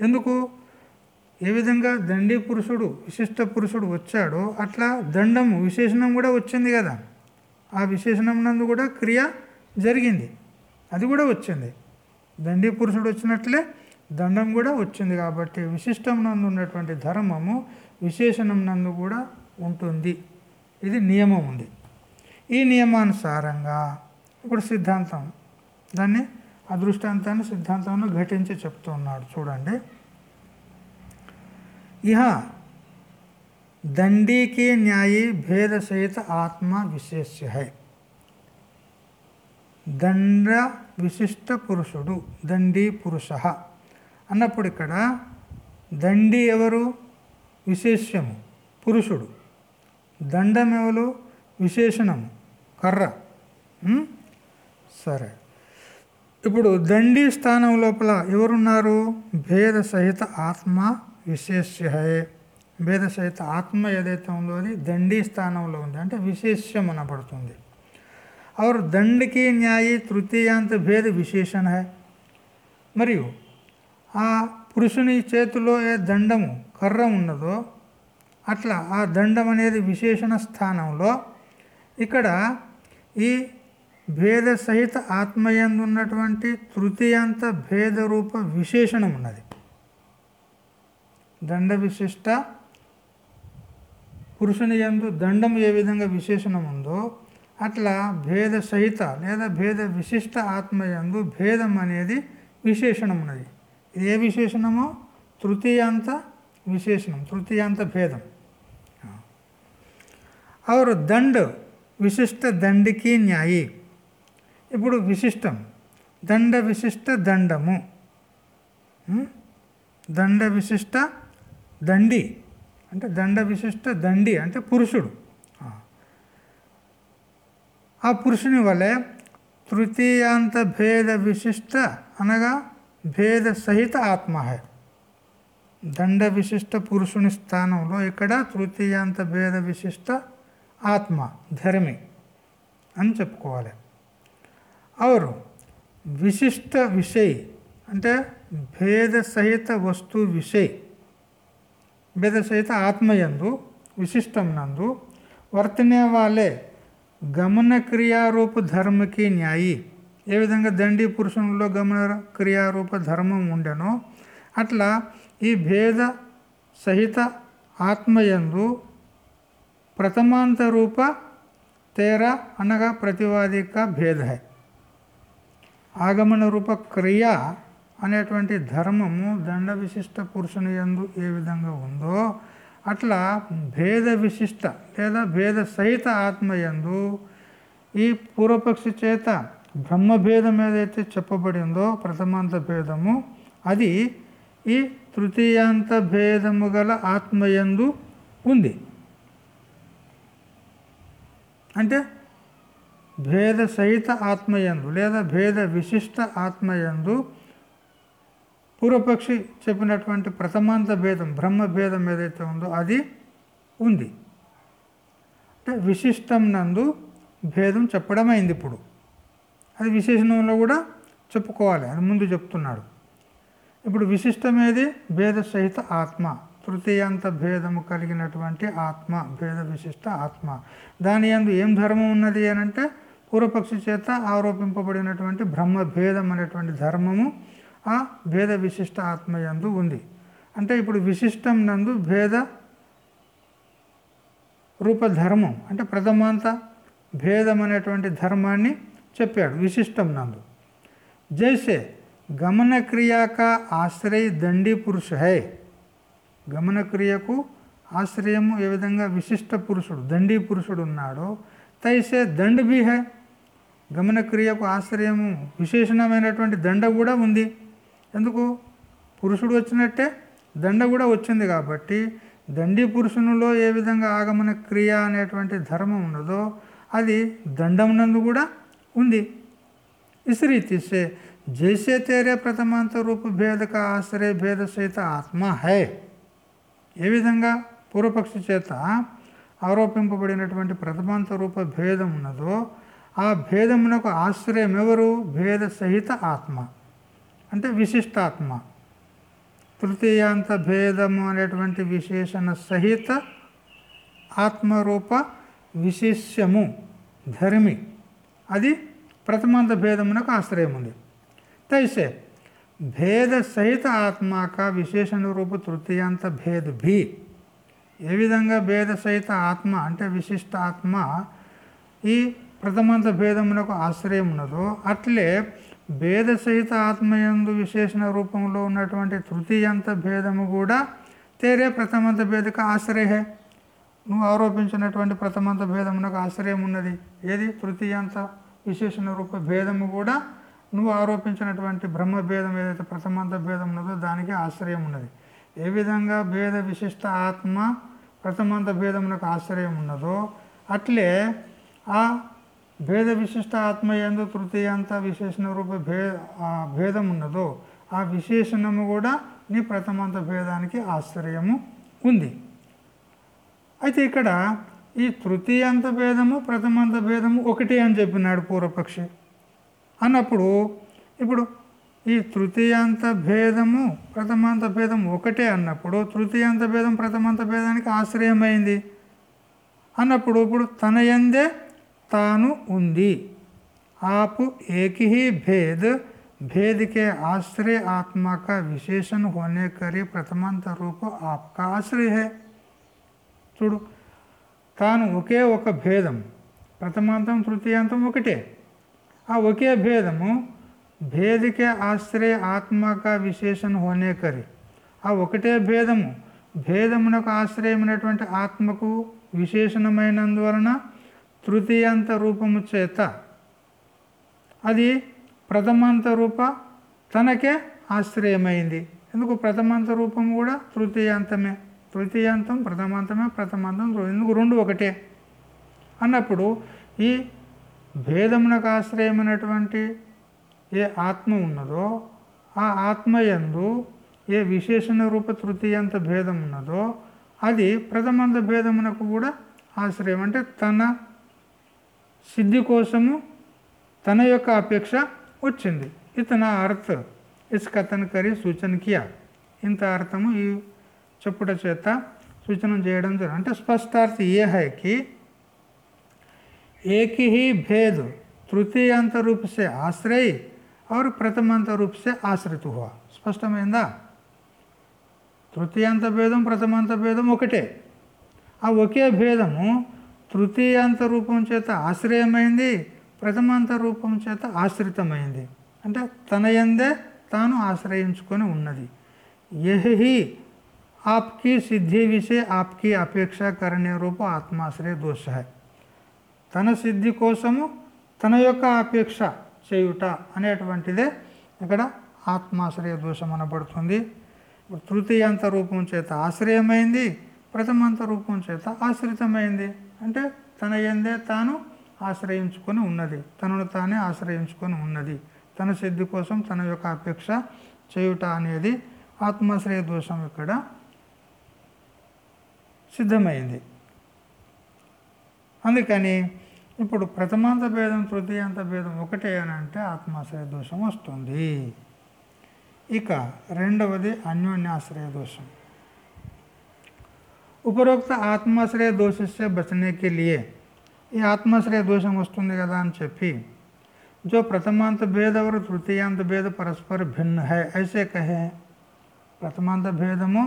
[SPEAKER 1] ఎందుకు? ఏ విధంగా దండి పురుషుడు విశిష్ట పురుషుడు వచ్చాడో అట్లా దండము విశేషణం కూడా వచ్చింది కదా. ఆ విశేషణం నందు కూడా క్రియ జరిగింది. అది కూడా వచ్చింది. దండి పురుషుడు వచ్చినట్లే దండం కూడా వచ్చింది కాబట్టి విశిష్టం నందు ఉన్నటువంటి ధర్మము విశేషణం నందు కూడా ఉంటుంది. ఇది నియమం ఉంది. ఈ నియమానుసారంగా ఇప్పుడు సిద్ధాంతం దాన్ని అదృష్టాంతాన్ని సిద్ధాంతంలో ఘటించి చెప్తున్నాడు చూడండి. ఇహ దండీకి న్యాయి భేద సహిత ఆత్మ విశేష్య హై దండ విశిష్ట పురుషుడు దండీ పురుష. అన్నప్పుడు ఇక్కడ దండి ఎవరు? విశేష్యము పురుషుడు. దండం ఎవరు విశేషణము కర్ర. సరే. ఇప్పుడు దండి స్థానం లోపల ఎవరున్నారు భేద సహిత ఆత్మ విశేష్య హై భేద సహిత ఆత్మ ఏదైతే ఉందో అది దండి స్థానంలో ఉంది అంటే విశేష్యం అనబడుతుంది और दंड की न्यायी తృతీయాంత భేద విశేషణ హై మరియు ఆ పురుషుని చేతిలో ఏ దండము కర్ర ఉన్నదో అట్లా ఆ దండం అనేది విశేషణ స్థానంలో ఇక్కడ ఈ భేద సహిత ఆత్మయందు ఉన్నటువంటి తృతీయాంత భేద రూప విశేషణం ఉన్నది దండ విశిష్ట పురుషుని యందు దండం ఏ విధంగా విశేషణం ఉందో అట్లా భేద సహిత లేదా భేద విశిష్ట ఆత్మయందు భేదం అనేది విశేషణం ఉన్నది ఇది ఏ విశేషణమో? తృతీయాంత విశేషణం తృతీయాంత భేదం. और దండ విశిష్ట దండికి న్యాయి. ఇప్పుడు విశిష్టం. దండ విశిష్ట దండము. దండ విశిష్ట దండి. అంటే దండ విశిష్ట దండి అంటే పురుషుడు. ఆ. ఆ పురుషుని వలె తృతీయాంత భేద విశిష్ట అనగా భేద సహిత ఆత్మ హై. దండ విశిష్ట పురుషుని స్థానంలో ఇక్కడ తృతీయాంత భేద విశిష్ట ఆత్మ ధర్మి అని చెప్పుకోవాలి. అవరు విశిష్ట విషయ్ అంటే భేద సహిత వస్తు విషయ్ భేద సహిత ఆత్మయందు విశిష్టం నందు వర్తనే వాళ్ళే గమన క్రియారూప ధర్మకి న్యాయి ఏ విధంగా దండి పురుషునిలో గమన క్రియారూప ధర్మం ఉండెనో అట్లా ఈ భేద సహిత ఆత్మయందు ప్రథమాంత రూప తేరా అనగా प्रतिवादी का भेद ఆగమన రూప క్రియ అనేటువంటి ధర్మము దండ విశిష్ట పురుషుని ఎందు ఏ విధంగా ఉందో అట్లా భేద విశిష్ట లేదా భేద సహిత ఆత్మ ఎందు ఈ పూర్వపక్షి చేత బ్రహ్మభేదం ఏదైతే చెప్పబడిందో ప్రథమాంత భేదము అది ఈ తృతీయాంత భేదము గల ఆత్మయందు ఉంది. అంటే భేద సహిత ఆత్మయందు లేదా భేద విశిష్ట ఆత్మయందు పూర్వపక్షి చెప్పినటువంటి ప్రథమాంత భేదం బ్రహ్మ భేదం ఏదైతే ఉందో అది ఉంది. అంటే విశిష్టం నందు భేదం చెప్పడం అయింది ఇప్పుడు. అది విశేషణంలో కూడా చెప్పుకోవాలి అని ముందు చెప్తున్నాడు. ఇప్పుడు విశిష్టమేది? భేద సహిత ఆత్మ తృతీయాంత భేదము కలిగినటువంటి ఆత్మ భేద విశిష్ట ఆత్మ. దాని యందు ఏం ధర్మం ఉన్నది అని అంటే పూర్వపక్షి చేత ఆరోపింపబడినటువంటి బ్రహ్మ భేదం అనేటువంటి ధర్మము ఆ భేద విశిష్ట ఆత్మయందు ఉంది. అంటే ఇప్పుడు విశిష్టం నందు భేద రూపధర్మం అంటే ప్రథమాంత భేదం అనేటువంటి ధర్మాన్ని చెప్పాడు విశిష్టం నందు. జైసే గమనక్రియాక ఆశ్రయ దండి పురుష హై. గమనక్రియకు ఆశ్రయము ఏ విధంగా విశిష్ట పురుషుడు దండీ పురుషుడు ఉన్నాడో తైసే దండ్ బి హై గమనక్రియకు ఆశ్రయము విశేషణమైనటువంటి దండ కూడా ఉంది. ఎందుకు? పురుషుడు వచ్చినట్టే దండ కూడా వచ్చింది కాబట్టి దండి పురుషునిలో ఏ విధంగా ఆగమన క్రియ అనేటువంటి ధర్మం ఉన్నదో అది దండమునందు కూడా ఉంది. ఇసరీతిసే జైసే తేరే ప్రథమాంత రూప భేదక ఆశ్రయ భేద సహిత ఆత్మ హై. ఏ విధంగా? పూర్వపక్షి చేత ఆరోపింపబడినటువంటి ప్రథమాంత రూప భేదం ఉన్నదో ఆ భేదమునకు ఆశ్రయం ఎవరు భేద సహిత ఆత్మ. అంటే విశిష్టాత్మ. తృతీయాంత భేదము అనేటువంటి విశేషణ సహిత ఆత్మరూప విశేష్యము ధర్మి. అది ప్రథమాంత భేదమునకు ఆశ్రయం ఉంది తైసే భేద సహిత ఆత్మక విశేషణ రూప తృతీయాంత భేద భీ ఏ విధంగా భేద సహిత ఆత్మ అంటే విశిష్ట ఆత్మ ఈ ప్రథమాంత భేదమునకు ఆశ్రయమున్నదో అట్లే భేద సహిత ఆత్మయందు విశేషణ రూపంలో ఉన్నటువంటి తృతీయంత భేదము కూడా తేరే ప్రథమంత భేదక ఆశ్రయే. నువ్వు ఆరోపించినటువంటి ప్రథమంత భేదమునకు ఆశ్రయం ఉన్నది ఏది? తృతీయాంత విశేషణ రూప భేదము కూడా నువ్వు ఆరోపించినటువంటి బ్రహ్మ భేదం ఏదైతే ప్రథమాంత భేదం ఉన్నదో దానికి ఆశ్రయం ఉన్నది ఏ విధంగా భేద విశిష్ట ఆత్మ ప్రథమాంత భేదమునకు ఆశ్రయం ఉన్నదో అట్లే ఆ భేద విశిష్ట ఆత్మ ఎందు తృతీయాంత విశేషణ రూప భే భేదం ఉన్నదో ఆ విశేషణము కూడా నీ ప్రథమాంత భేదానికి ఆశ్చర్యము ఉంది. అయితే ఇక్కడ ఈ తృతీయాంత భేదము ప్రథమాంత భేదము ఒకటే అని చెప్పినాడు పూర్వపక్షి. అన్నప్పుడు ఇప్పుడు ఈ తృతీయాంత భేదము ప్రథమాంత భేదం ఒకటే అన్నప్పుడు తృతీయాంత భేదం ప్రథమాంత భేదానికి ఆశ్రయమైంది. అన్నప్పుడు ఇప్పుడు తన ఎందే తాను ఉంది आप एक ही भेद भेद के आश्रय आत्मा का विशेषण होने करे प्रथमांत रूप आपका आश्रय है చూడు తాను ఒకే ఒక భేదం ప్రథమాంతం తృతీయాంతం ఒకటే ఆ ఒకే భేదము భేదికే ఆశ్రయ ఆత్మక విశేషణ హోనే కరి ఆ ఒకటే భేదము భేదమునకు ఆశ్రయమైనటువంటి ఆత్మకు విశేషణమైనందువలన తృతీయాంత రూపము చేత. అది ప్రథమాంత రూప తనకే ఆశ్రయమైంది. ఎందుకు ప్రథమాంత రూపం కూడా తృతీయాంతమే? తృతీయాంతం ప్రథమాంతమే ప్రథమాంతం ఎందుకు రెండు ఒకటే? అన్నప్పుడు ఈ భేదమునకు ఆశ్రయమైనటువంటి ఏ ఆత్మ ఉన్నదో ఆ ఆత్మయందు ఏ విశేషణ రూప తృతీయాంత భేదం ఉన్నదో అది ప్రథమాంత భేదమునకు కూడా ఆశ్రయం. అంటే తన సిద్ధి కోసము తన యొక్క అపేక్ష వచ్చింది ఇతన అర్థ ఇస్ కథన్ కరి సూచన కియా ఇంత అర్థము ఈ చెప్పుట చేత సూచన చేయడం జరిగింది అంటే స్పష్టార్థ ఏ హై కి एक ही भेद तृतीयांत रूप से आश्रय और प्रथमांत रूप से आश्रित हुआ స్పష్టమైందా తృతీయాంత భేదం ప్రథమాంత భేదం ఒకటే ఆ ఒకే భేదము తృతీయాంత రూపం చేత ఆశ్రయమైంది ప్రథమాంత రూపం చేత ఆశ్రితమైంది. అంటే తన యందే తాను ఆశ్రయించుకొని ఉన్నది. యహి ఆప్కి సిద్ధి విషయ ఆప్కి అపేక్ష కరణీయ రూప ఆత్మాశ్రయ దోష తన సిద్ధి కోసము తన యొక్క అపేక్ష చేయుట అనేటువంటిదే ఇక్కడ ఆత్మాశ్రయ దోషం అనబడుతుంది. తృతీయాంత రూపం చేత ఆశ్రయమైంది ప్రథమాంత రూపం చేత ఆశ్రితమైంది. అంటే తన ఎందే తాను ఆశ్రయించుకొని ఉన్నది. తనను తానే ఆశ్రయించుకొని ఉన్నది. తన సిద్ధి కోసం తన యొక్క అపేక్ష చేయుట అనేది ఆత్మాశ్రయ దోషం ఇక్కడ సిద్ధమైంది. అందుకని ఇప్పుడు ప్రథమాంత భేదం తృతీయాంత భేదం ఒకటే అని అంటే ఆత్మాశ్రయ దోషం వస్తుంది. ఇక రెండవది అన్యోన్యాశ్రయ దోషం. ఉపరోక్త ఆత్మాశ్రయ దోషస్య బచనేకి లియే ఈ ఆత్మాశ్రయ దోషం వస్తుంది కదా అని చెప్పి जो प्रथमांत भेद और तृतीयांत भेद परस्पर भिन्न है ऐसे कहे ప్రథమాంత భేదము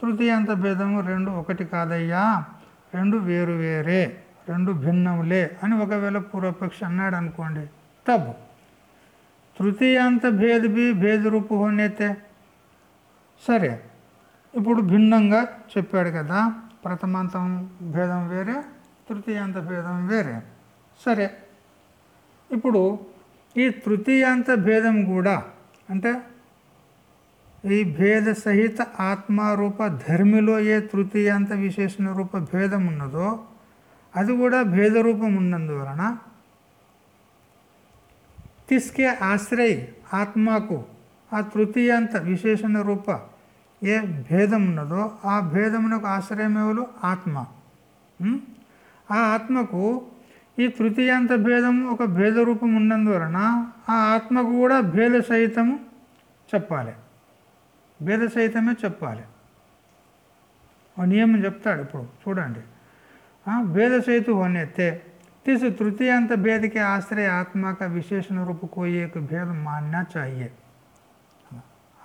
[SPEAKER 1] తృతీయాంత భేదము రెండు ఒకటి కాదయ్యా రెండు వేరు వేరే రెండు భిన్నములే అని ఒకవేళ పూర్వపక్షి అన్నాడు అనుకోండి తబ్ తృతీయాంత భేద బి భేద రూపు హోనేతే సరే ఇప్పుడు భిన్నంగా చెప్పాడు కదా ప్రథమాంతం భేదం వేరే తృతీయాంత భేదం వేరే. సరే ఇప్పుడు ఈ తృతీయాంత భేదం కూడా అంటే ఈ భేద సహిత ఆత్మారూప ధర్మిలో ఏ తృతీయాంత విశేషణ రూప భేదం ఉన్నదో అది కూడా భేద రూపం ఉన్నందువలన తిస్కే ఆశ్రయ్ ఆత్మకు ఆ తృతీయాంత విశేషణ రూప ఏ భేదం ఉన్నదో ఆ భేదమునకు ఆశ్రయం ఎవరు ఆత్మ ఉం? ఆ ఆత్మకు ఈ తృతీయాంత భేదము ఒక భేద రూపం ఉన్నందువలన ఆ ఆత్మకు కూడా భేద సహితము చెప్పాలి భేద సహితమే చెప్పాలి ఒక నియమం చెప్తాడు ఇప్పుడు చూడండి ఆ, भेद सहित होने थे तिस तृतीयांत भेद के आश्रय आत्मा का विशेषण रूप कोई एक भेद मानना चाहिए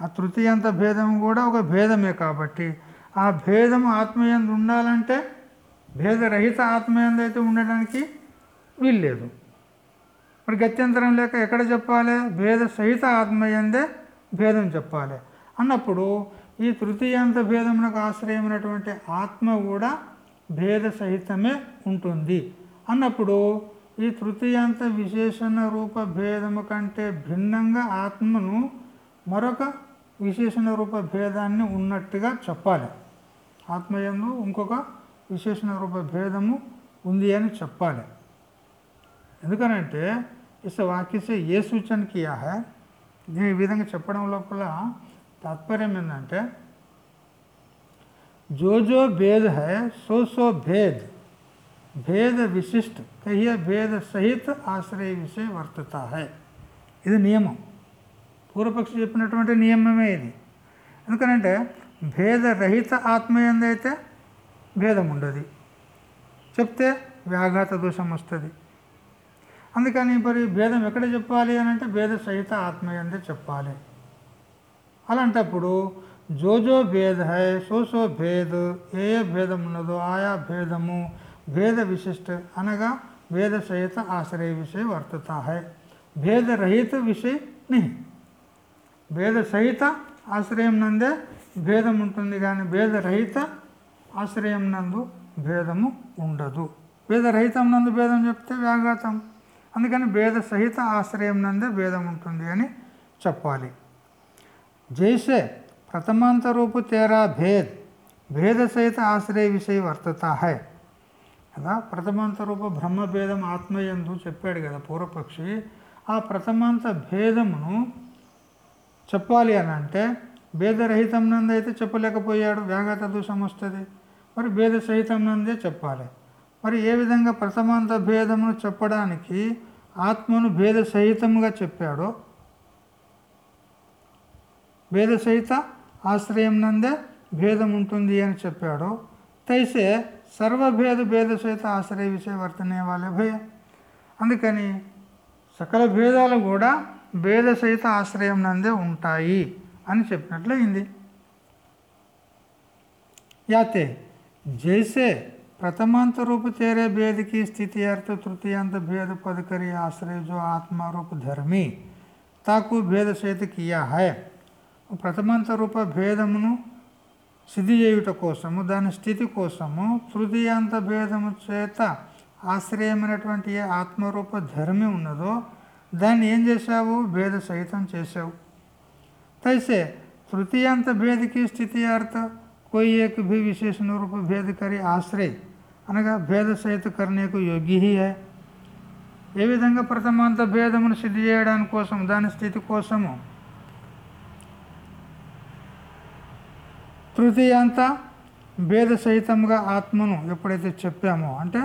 [SPEAKER 1] ఆ తృతీయంత భేదం కూడా ఒక భేదమే కాబట్టి ఆ భేదం ఆత్మయందు ఉండాలంటే భేదరహిత ఆత్మయందు అయితే ఉండడానికి వీల్లేదు. మరి గత్యంతరం లేక ఎక్కడ చెప్పాలి? భేద సహిత ఆత్మయందే భేదం చెప్పాలి. అన్నప్పుడు ఈ తృతీయాంత భేదమునకు ఆశ్రయమైనటువంటి ఆత్మ కూడా భేద సహితమే ఉంటుంది. అన్నప్పుడు ఈ తృతీయాంత విశేషణ రూప భేదము కంటే భిన్నంగా ఆత్మను మరొక విశేషణ రూప భేదాన్ని ఉన్నట్టుగా చెప్పాలి ఆత్మయందు ఇంకొక విశేషణ రూప భేదము ఉంది అని చెప్పాలి ఎందుకనంటే ఇస్ వాక్యసే ఏ సూచన కియా హై దీని ఈ విధంగా చెప్పడం లోపల తాత్పర్యం ఏంటంటే जो जो भेद है सो सो भेद भेद विशिष्ट कहिए भेद सहित ఆశ్రయ విషయ వర్తత హై ఇది నియమం పూర్వపక్షి చెప్పినటువంటి నియమమే ఇది. ఎందుకనంటే భేదరహిత ఆత్మ ఏందైతే భేదం ఉండదు చెప్తే వ్యాఘాత దోషం వస్తుంది. అందుకని మరి భేదం ఎక్కడ చెప్పాలి అని అంటే భేద సహిత ఆత్మ ఎందే చెప్పాలి. అలాంటప్పుడు జోజో భేద హై సోసో భేద్ ఏ ఏ భేదం ఉన్నదో ఆయా భేదము భేద విశిష్ట అనగా భేద సహిత ఆశ్రయ విషయ వర్తత హై భేద రహిత విషయ नहीं భేద సహిత ఆశ్రయం నందే భేదం ఉంటుంది కానీ భేదరహిత ఆశ్రయం నందు భేదము ఉండదు. భేదరహితం నందు భేదం చెప్తే వ్యాఘాతం. అందుకని భేద సహిత ఆశ్రయం నందే భేదం ఉంటుంది అని చెప్పాలి. జైసే ప్రథమాంత రూపు తేరా భేద్ భేద సహిత ఆశ్రయ విషయ వర్తత హై కదా ప్రథమాంత రూప బ్రహ్మభేదం ఆత్మయందు చెప్పాడు కదా పూర్వపక్షి. ఆ ప్రథమాంత భేదమును చెప్పాలి అని అంటే భేదరహితం నందు అయితే చెప్పలేకపోయాడు వ్యాఘాత దోషం వస్తుంది. మరి భేద సహితం నందే చెప్పాలి. మరి ఏ విధంగా ప్రథమాంత భేదమును చెప్పడానికి ఆత్మను భేద సహితంగా చెప్పాడో భేద సహిత ఆశ్రయం నందే భేదం ఉంటుంది అని చెప్పాడు తైసే సర్వభేద భేద సహిత ఆశ్రయ విషయ వర్తనే వాళ్ళే భయ. అందుకని సకల భేదాలు కూడా భేద సహిత ఆశ్రయం నందే ఉంటాయి అని చెప్పినట్లయింది. యాతే జైసే ప్రథమాంత రూపు చేరే భేదికి స్థితి అర్థ తృతీయాంత భేద పదకరి ఆశ్రయ జో ఆత్మారూప ధర్మి.
[SPEAKER 2] తాకు భేద సహిత కియా హై. ప్రథమాంత రూప భేదమును సిద్ధి చేయుట కోసము దాని స్థితి కోసము తృతీయాంత భేదము చేత ఆశ్రయమైనటువంటి ఏ ఆత్మరూప ధర్మి ఉన్నదో దాన్ని ఏం చేశావు భేద సహితం చేసావు तैसे तृतीयांत भेद की स्थिति अर्थ कोई एक भी विशेषण रूप भेद करे ఆశ్రయ్ అనగా భేద సహిత కర్ణకు యోగ్య హీ హై ఏ విధంగా ప్రథమాంత భేదమును సిద్ధి చేయడానికి కోసం దాని స్థితి కోసము తృతీయాంత భేద సహితంగా ఆత్మను ఎప్పుడైతే చెప్పామో అంటే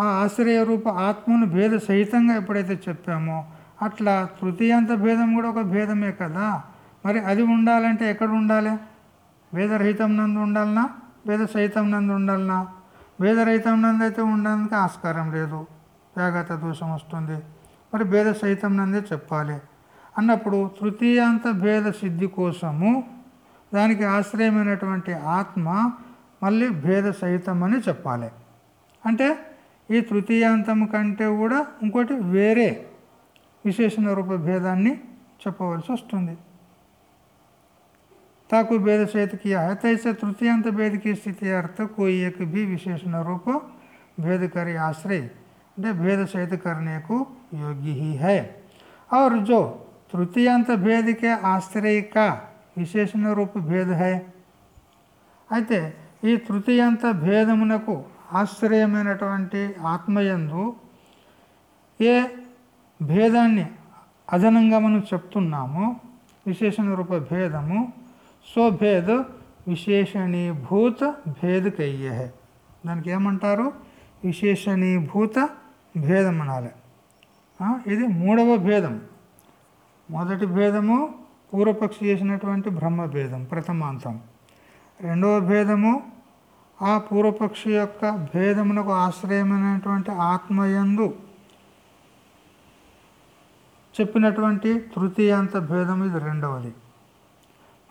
[SPEAKER 2] ఆ ఆశ్రయ రూప ఆత్మను భేద సహితంగా ఎప్పుడైతే చెప్పామో అట్లా తృతీయాంత భేదం కూడా ఒక భేదమే కదా. మరి అది ఉండాలంటే ఎక్కడ ఉండాలి? భేదరహితం నందు ఉండాలనా? భేద సహితం నందు ఉండాలనా? భేదరహితం నందు అయితే ఉండడానికి ఆస్కారం లేదు. జాగ్రత్త దోషం వస్తుంది. మరి భేద సహితం నందే చెప్పాలి. అన్నప్పుడు తృతీయాంత భేద సిద్ధి కోసము దానికి ఆశ్రయమైనటువంటి ఆత్మ మళ్ళీ భేద సహితం అని చెప్పాలి. అంటే ఈ తృతీయాంతం కంటే కూడా ఇంకోటి వేరే విశేషణ రూప భేదాన్ని చెప్పవలసి వస్తుంది ताकु भेद सहित किया है तैसे तृतीयांत भेद की स्थिति अर्थ कोई एक भी विशेषण रूप भेद करे आश्रय అంటే भेद सहित करने को योग्य ही है और जो तृतीयांत भेद के आश्रय का విశేషణ రూప భేద హై అయితే ఈ తృతీయాంత భేదమునకు ఆశ్రయమైనటువంటి ఆత్మయందు ఏ భేదాన్ని అదనంగా మనం చెప్తున్నామో విశేషణ రూప భేదము స్వభేద విశేషణీభూత భేదకయ్యే. దానికి ఏమంటారు విశేషణీభూత భేదం అనాలి ఇది మూడవ భేదం. మొదటి భేదము పూర్వపక్షి చేసినటువంటి బ్రహ్మ భేదం ప్రథమాంతం. రెండవ భేదము ఆ పూర్వపక్షి యొక్క భేదమునకు ఆశ్రయమైనటువంటి ఆత్మయందు చెప్పినటువంటి తృతీయాంత భేదం ఇది రెండవది.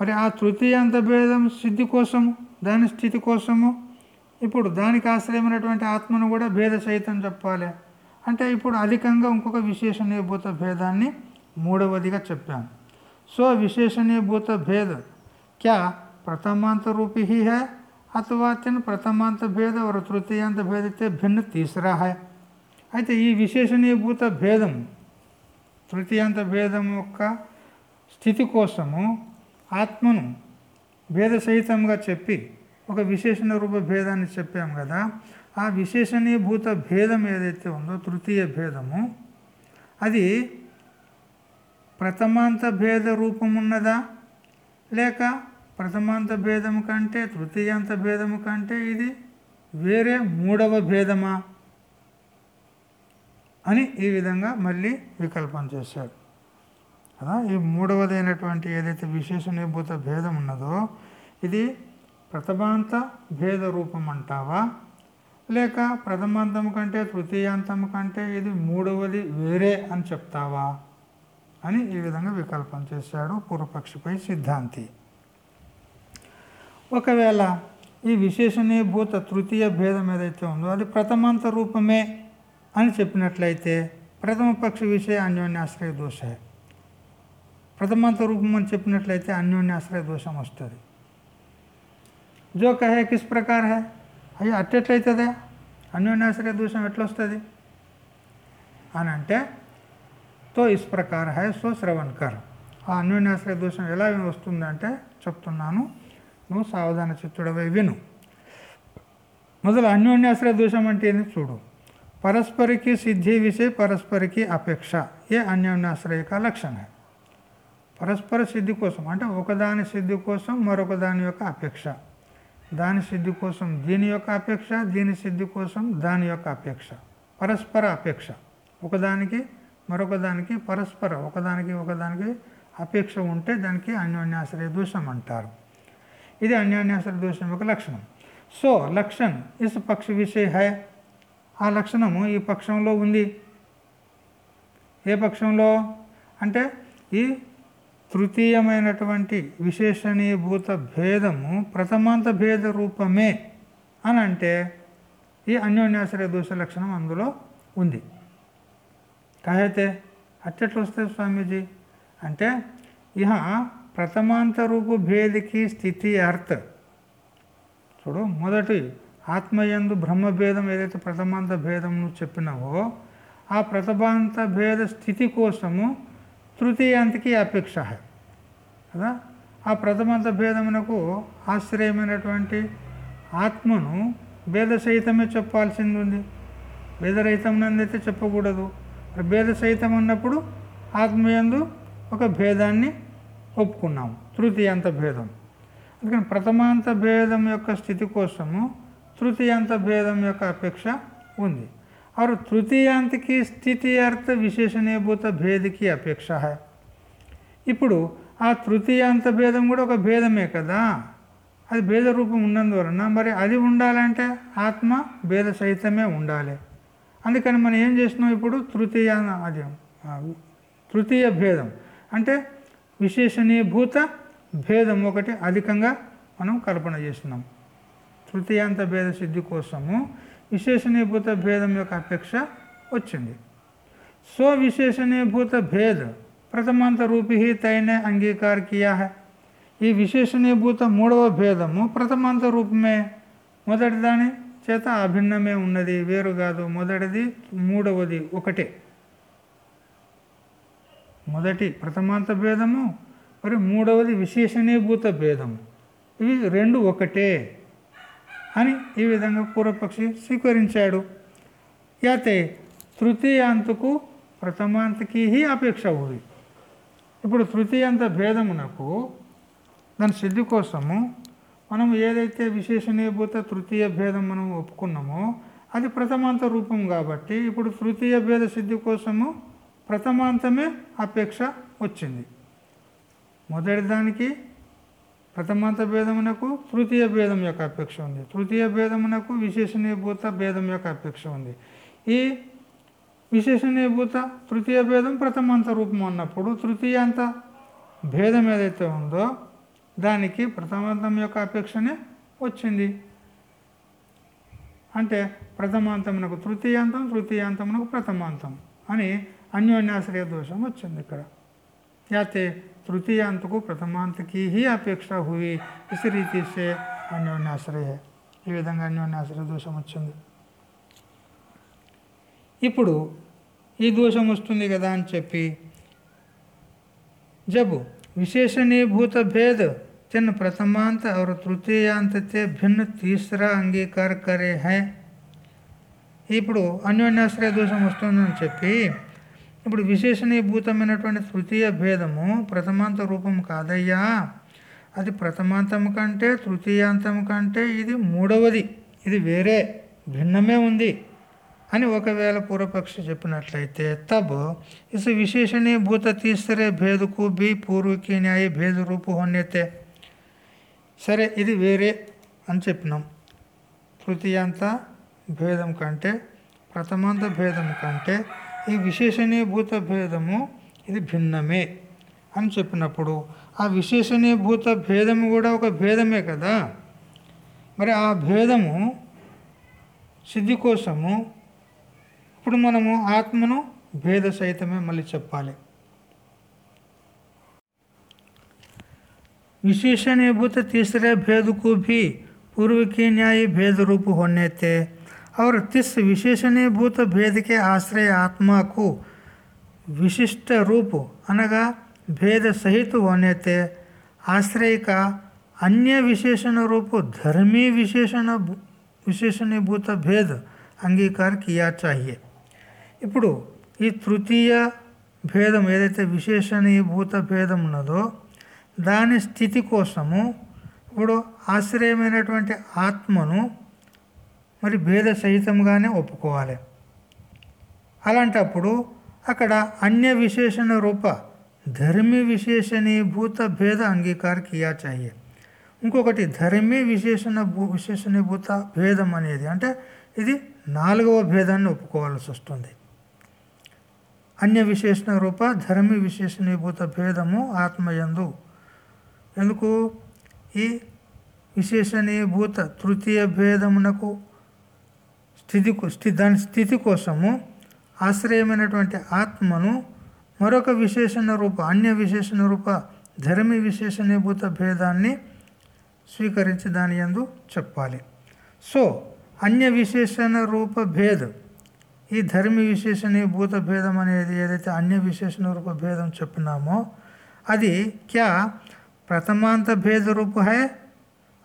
[SPEAKER 2] మరి ఆ తృతీయాంత భేదం సిద్ధి కోసము దాని స్థితి కోసము ఇప్పుడు దానికి ఆశ్రయమైనటువంటి ఆత్మను కూడా భేద సహితం చెప్పాలి. అంటే ఇప్పుడు అధికంగా ఇంకొక విశేషణీయభూత భేదాన్ని మూడవదిగా చెప్పాను సో విశేషణీయభూత భేద క్యా ప్రథమాంత రూపి హే ಅಥವಾ ప్రథమాంత ಪ್ರಥಮಾಂತ వారు తృతీయాంత ತೃತೀಯಾಂತ ಭೇದಕ್ಕೆ భిన్న తీసురా హాయ్ అయితే ఈ విశేషణీభూత భేదం తృతీయాంత భేదం యొక్క స్థితి కోసము ఆత్మను భేద సహితంగా చెప్పి ఒక విశేషణ రూప భేదాన్ని చెప్పాము కదా ఆ విశేషణీభూత భేదం ఏదైతే ఉందో తృతీయ భేదము అది ప్రథమాంత భేద రూపమున్నదా లేక ప్రథమాంత భేదము కంటే తృతీయాంత భేదము కంటే ఇది వేరే మూడవ భేదమా అని ఈ విధంగా మళ్ళీ వికల్పం చేశాడు. కదా? ఈ మూడవదైనటువంటి ఏదైతే విశేషణీభూత భేదం ఉన్నదో ఇది ప్రథమాంత భేద రూపం అంటావా? లేక ప్రథమాంతం కంటే తృతీయాంతం కంటే ఇది మూడవది వేరే అని చెప్తావా? అని ఈ విధంగా వికల్పం చేశాడు పూర్వపక్షిపై సిద్ధాంతి. ఒకవేళ ఈ విశేషణీభూత తృతీయ భేదం ఏదైతే ఉందో అది ప్రథమాంత రూపమే అని చెప్పినట్లయితే ప్రథమ పక్ష విషయ అన్యోన్యాశ్రయ దోష. ప్రథమాంత రూపం అని చెప్పినట్లయితే అన్యోన్యాశ్రయ దోషం వస్తుంది. జో కహే కిస్ ప్రకార్ హే? అయ్యో అట్టెట్లయితుందే? అన్యోన్యాశ్రయ దోషం ఎట్లా వస్తుంది అని అంటే తో ఇస్ ప్రకార హై సో శ్రవణ్ కర్. ఆ అన్యోన్యాశ్రయ దోషం ఎలా వస్తుందంటే చెప్తున్నాను. నువ్వు సావధాన చిత్తుడవై విను. మొదలు అన్యోన్యాశ్రయ దోషం అంటే ఏంది చూడు. పరస్పరికి సిద్ధి విషయ పరస్పరికి అపేక్ష. ఏ అన్యోన్యాశ్రయ కా లక్షణ? పరస్పర సిద్ధి కోసం. అంటే ఒకదాని సిద్ధి కోసం మరొక దాని యొక్క అపేక్ష. దాని సిద్ధి కోసం దీని యొక్క అపేక్ష దీని సిద్ధి కోసం దాని యొక్క అపేక్ష. పరస్పర అపేక్ష. ఒకదానికి మరొక దానికి పరస్పర ఒకదానికి ఒకదానికి అపేక్ష ఉంటే దానికి అన్యోన్యాశ్రయ దోషం అంటారు. ఇది అన్యాన్యాసర దోషం యొక్క లక్షణం. సో లక్షణ్ ఇస్ పక్ష విషయ హై? ఆ లక్షణము ఈ పక్షంలో ఉంది. ఏ పక్షంలో? అంటే ఈ తృతీయమైనటువంటి విశేషణీభూత భేదము ప్రథమాంత భేద రూపమే అని అంటే ఈ అన్యోన్యాశ్రయ దోష లక్షణం అందులో ఉంది. కాయతే అట్టెట్లు వస్తుంది స్వామీజీ? అంటే ఇహ ప్రథమాంత రూపు భేదికి స్థితి అర్థ. చూడు మొదటి ఆత్మయందు బ్రహ్మభేదం ఏదైతే ప్రథమాంత భేదం నువ్వు చెప్పినావో ఆ ప్రథమాంత భేద స్థితి కోసము తృతీయాంతికి అపేక్ష. కదా? ఆ ప్రథమాంత భేదమునకు ఆశ్రయమైనటువంటి ఆత్మను భేద సహితమే చెప్పాల్సింది ఉంది. భేదరహితం నందైతే చెప్పకూడదు. భేద సహితం అన్నప్పుడు ఆత్మయందు ఒక భేదాన్ని ఒప్పుకున్నాము తృతీయాంత భేదం అందుకని ప్రథమాంత భేదం యొక్క స్థితి కోసము తృతీయాంత భేదం యొక్క అపేక్ష ఉంది और తృతీయాంత की స్థితి అర్థ విశేషణీభూత భేదికి అపేక్ష है ఇప్పుడు ఆ తృతీయాంత భేదం కూడా ఒక భేదమే కదా అది భేద రూపం ఉన్నందువలన మరి అది ఉండాలంటే ఆత్మ భేద సహితమే ఉండాలి అందుకని మనం ఏం చేసినాం ఇప్పుడు తృతీయ అది ఆ, తృతీయ భేదం అంటే విశేషణీభూత భేదం ఒకటి అధికంగా మనం కల్పన చేస్తున్నాం. తృతీయాంత భేద సిద్ధి కోసము విశేషణీభూత భేదం యొక్క అపేక్ష వచ్చింది. సో విశేషణీభూత భేద ప్రథమాంత రూపి తైనే అంగీకార్ కియా హై. ఈ విశేషణీభూత మూడవ భేదము ప్రథమాంత రూపమే. మొదటిదాని చేత అభిన్నమే ఉన్నది వేరు కాదు మొదటిది మూడవది ఒకటే. మొదటి ప్రథమాంత భేదము మరి మూడవది విశేషణీభూత భేదము. ఇవి రెండు ఒకటే అని ఈ విధంగా పూర్వపక్షి స్వీకరించాడు. యాతే తృతీయాంతకు ప్రథమాంతకి అపేక్ష ఉంది ఇప్పుడు తృతీయాంత భేదమునకు దాని సిద్ధి కోసము మనం ఏదైతే విశేషణీభూత తృతీయ భేదం మనం ఒప్పుకున్నామో అది ప్రథమాంత రూపం కాబట్టి ఇప్పుడు తృతీయ భేద సిద్ధి కోసము ప్రథమాంతమే అపేక్ష వచ్చింది. మొదటి దానికి ప్రథమాంత భేదమునకు తృతీయ భేదం యొక్క అపేక్ష ఉంది. తృతీయ భేదమునకు విశేషణీభూత భేదం యొక్క అపేక్ష ఉంది. ఈ విశేషణీభూత తృతీయ భేదం ప్రథమాంత రూపం అన్నప్పుడు తృతీయాంత భేదం ఏదైతే ఉందో దానికి ప్రథమాంతం యొక్క అపేక్షనే వచ్చింది. అంటే ప్రథమాంతమునకు తృతీయాంతం తృతీయాంతమునకు ప్రథమాంతం అని అన్యోన్యాశ్రయ దోషం వచ్చింది ఇక్కడ याते तृतीयांत को प्रथमांत की ही अपेक्षा हुई इस रीति से అన్యోన్యాశ్రయ ఈ విధంగా అన్యోన్యాశ్రయ దోషం వచ్చింది ఇప్పుడు ఈ దోషం వస్తుంది కదా అని చెప్పి जब विशेषणीभूत भेद चिन्ह प्रथमांत और तृतीयांत से भिन्न तीसरा अंगीकार करे हैं ఇప్పుడు అన్యోన్యాశ్రయ దోషం వస్తుందని చెప్పి ఇప్పుడు విశేషణీభూతమైనటువంటి తృతీయ భేదము ప్రథమాంత రూపం కాదయ్యా. అది ప్రథమాంతం కంటే తృతీయాంతం కంటే ఇది మూడవది. ఇది వేరే భిన్నమే ఉంది అని ఒకవేళ పూర్వపక్షి చెప్పినట్లయితే తబ్ ఇస్ విశేషణీభూత తీసరే భేదకు బి పూర్వకి న్యాయ భేద రూపు హోన్యతే. సరే ఇది వేరే అని చెప్పినాం. తృతీయాంత భేదం కంటే ప్రథమాంత భేదం కంటే ఈ విశేషణీభూత భేదము ఇది భిన్నమే అని చెప్పినప్పుడు ఆ విశేషణీభూత భేదము కూడా ఒక భేదమే కదా మరి ఆ భేదము సిద్ధి కోసము ఇప్పుడు మనము ఆత్మను భేద సహితమే మళ్ళీ చెప్పాలి विशेषणीभूत तीसरे भेद को भी पूर्व के न्याय भेद रूप होने थे और तिस विशेषणीभूत भेद के आश्रय आत्मा को विशिष्ट रूप అనగా भेद सहित होने थे आश्रय का अन्य विशेषण रूप धर्मी विशेषण విశేషణీభూత భేద అంగీకార్ కియా చాహియే ఇప్పుడు ఈ తృతీయ భేదం ఏదైతే విశేషణీభూత భేదం ఉన్నదో దాని స్థితి కోసము ఇప్పుడు ఆశ్రయమైనటువంటి ఆత్మను మరి భేద సహితంగానే ఒప్పుకోవాలి. అలాంటప్పుడు అక్కడ అన్య విశేషణ రూప ధర్మి విశేషణీభూత భేద అంగీకార కియా ఇంకొకటి ధర్మి విశేషణ భూ విశేషణీభూత భేదం అనేది అంటే ఇది నాలుగవ భేదాన్ని ఒప్పుకోవాల్సి వస్తుంది. అన్య విశేషణ రూప ధర్మి విశేషణీభూత భేదము ఆత్మయందు. ఎందుకు? ఈ విశేషణీభూత తృతీయ భేదమునకు స్థితి దాని స్థితి కోసము ఆశ్రయమైనటువంటి ఆత్మను మరొక విశేషణ రూప అన్య విశేషణ రూప ధర్మి విశేషణీభూత భేదాన్ని స్వీకరించి దాని ఎందు చెప్పాలి. సో అన్య విశేషణ రూప భేదం ఈ ధర్మి విశేషణీభూత భేదం అనేది ఏదైతే అన్య విశేషణ రూప భేదం చెప్పినామో అది క్యా ప్రథమాంత భేద రూప హే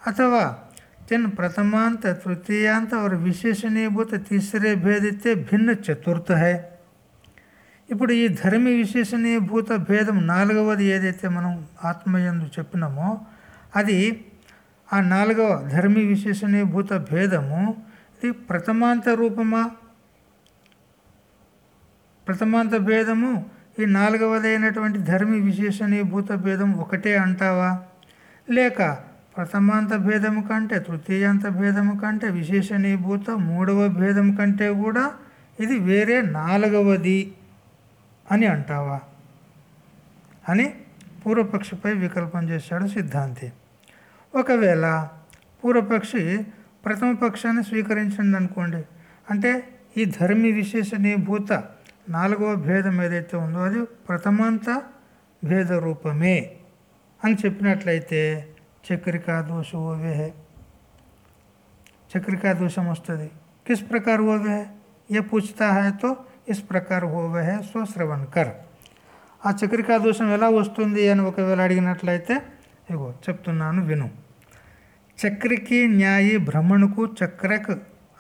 [SPEAKER 2] అథవా जिन प्रथमांत तृतीयांत और विशेषणीभूत तीसरे भेद से भिन्न चतुर्थ है ఇప్పుడు ఈ ధర్మి విశేషణీభూత భేదం నాలుగవది ఏదైతే మనం ఆత్మయందు చెప్పినామో అది ఆ నాలుగవ ధర్మి విశేషణీభూత భేదము ఇది ప్రథమాంత రూపమా ప్రథమాంత భేదము ఈ నాలుగవదైనటువంటి ధర్మి విశేషణీభూత భేదం ఒకటే అంటావా లేక ప్రథమాంత భేదము కంటే తృతీయాంత భేదము కంటే విశేషణీభూత మూడవ భేదం కంటే కూడా ఇది వేరే నాలుగవది అని అంటావా? అని పూర్వపక్షిపై వికల్పం చేశాడు సిద్ధాంతి. ఒకవేళ పూర్వపక్షి ప్రథమ పక్షాన్ని స్వీకరించండి అనుకోండి అంటే ఈ ధర్మి విశేషణీభూత నాలుగవ భేదం ఏదైతే ఉందో అది ప్రథమాంత భేద రూపమే అని చెప్పినట్లయితే చక్రికా దోష ఓవే హై चक्र का दोषम वस्तुति किस प्रकार हुआ है ये पूछता है तो इस प्रकार हुआ है సో శ్రవణ్ కర్ ఆ చక్రికా దోషం ఎలా వస్తుంది అని ఒకవేళ అడిగినట్లయితే ఇగో చెప్తున్నాను విను చక్రికి న్యాయి భ్రమణకు చక్రక్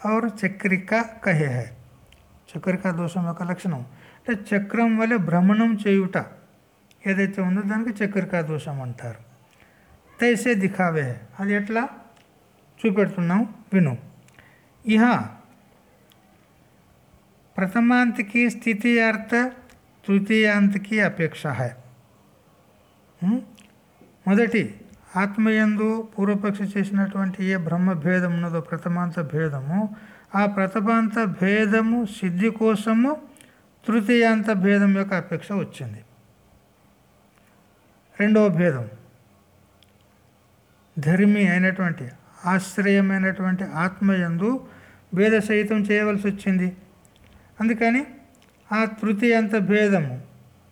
[SPEAKER 2] और చక్రిక కహే హై చక్రికా దోషం యొక్క లక్షణం అంటే చక్రం వలె భ్రమణం చేయుట ఏదైతే ఉందో దానికి చక్రికా దోషం అంటారు తైసే దిఖావే. అది ఎట్లా? చూపెడుతున్నాం విను. ఇహ ప్రథమాంతికి స్థితీయార్థ తృతీయాంతికి అపేక్ష హై. మొదటి ఆత్మయందు పూర్వపక్ష చేసినటువంటి ఏ బ్రహ్మభేదం ఉన్నదో ప్రథమాంత భేదము ఆ ప్రథమాంత భేదము సిద్ధి కోసము తృతీయాంత భేదం యొక్క అపేక్ష వచ్చింది. రెండవ భేదం ధర్మి అయినటువంటి ఆశ్రయమైనటువంటి ఆత్మయందు భేద సహితం చేయవలసి వచ్చింది. అందుకని ఆ తృతీయంత భేదము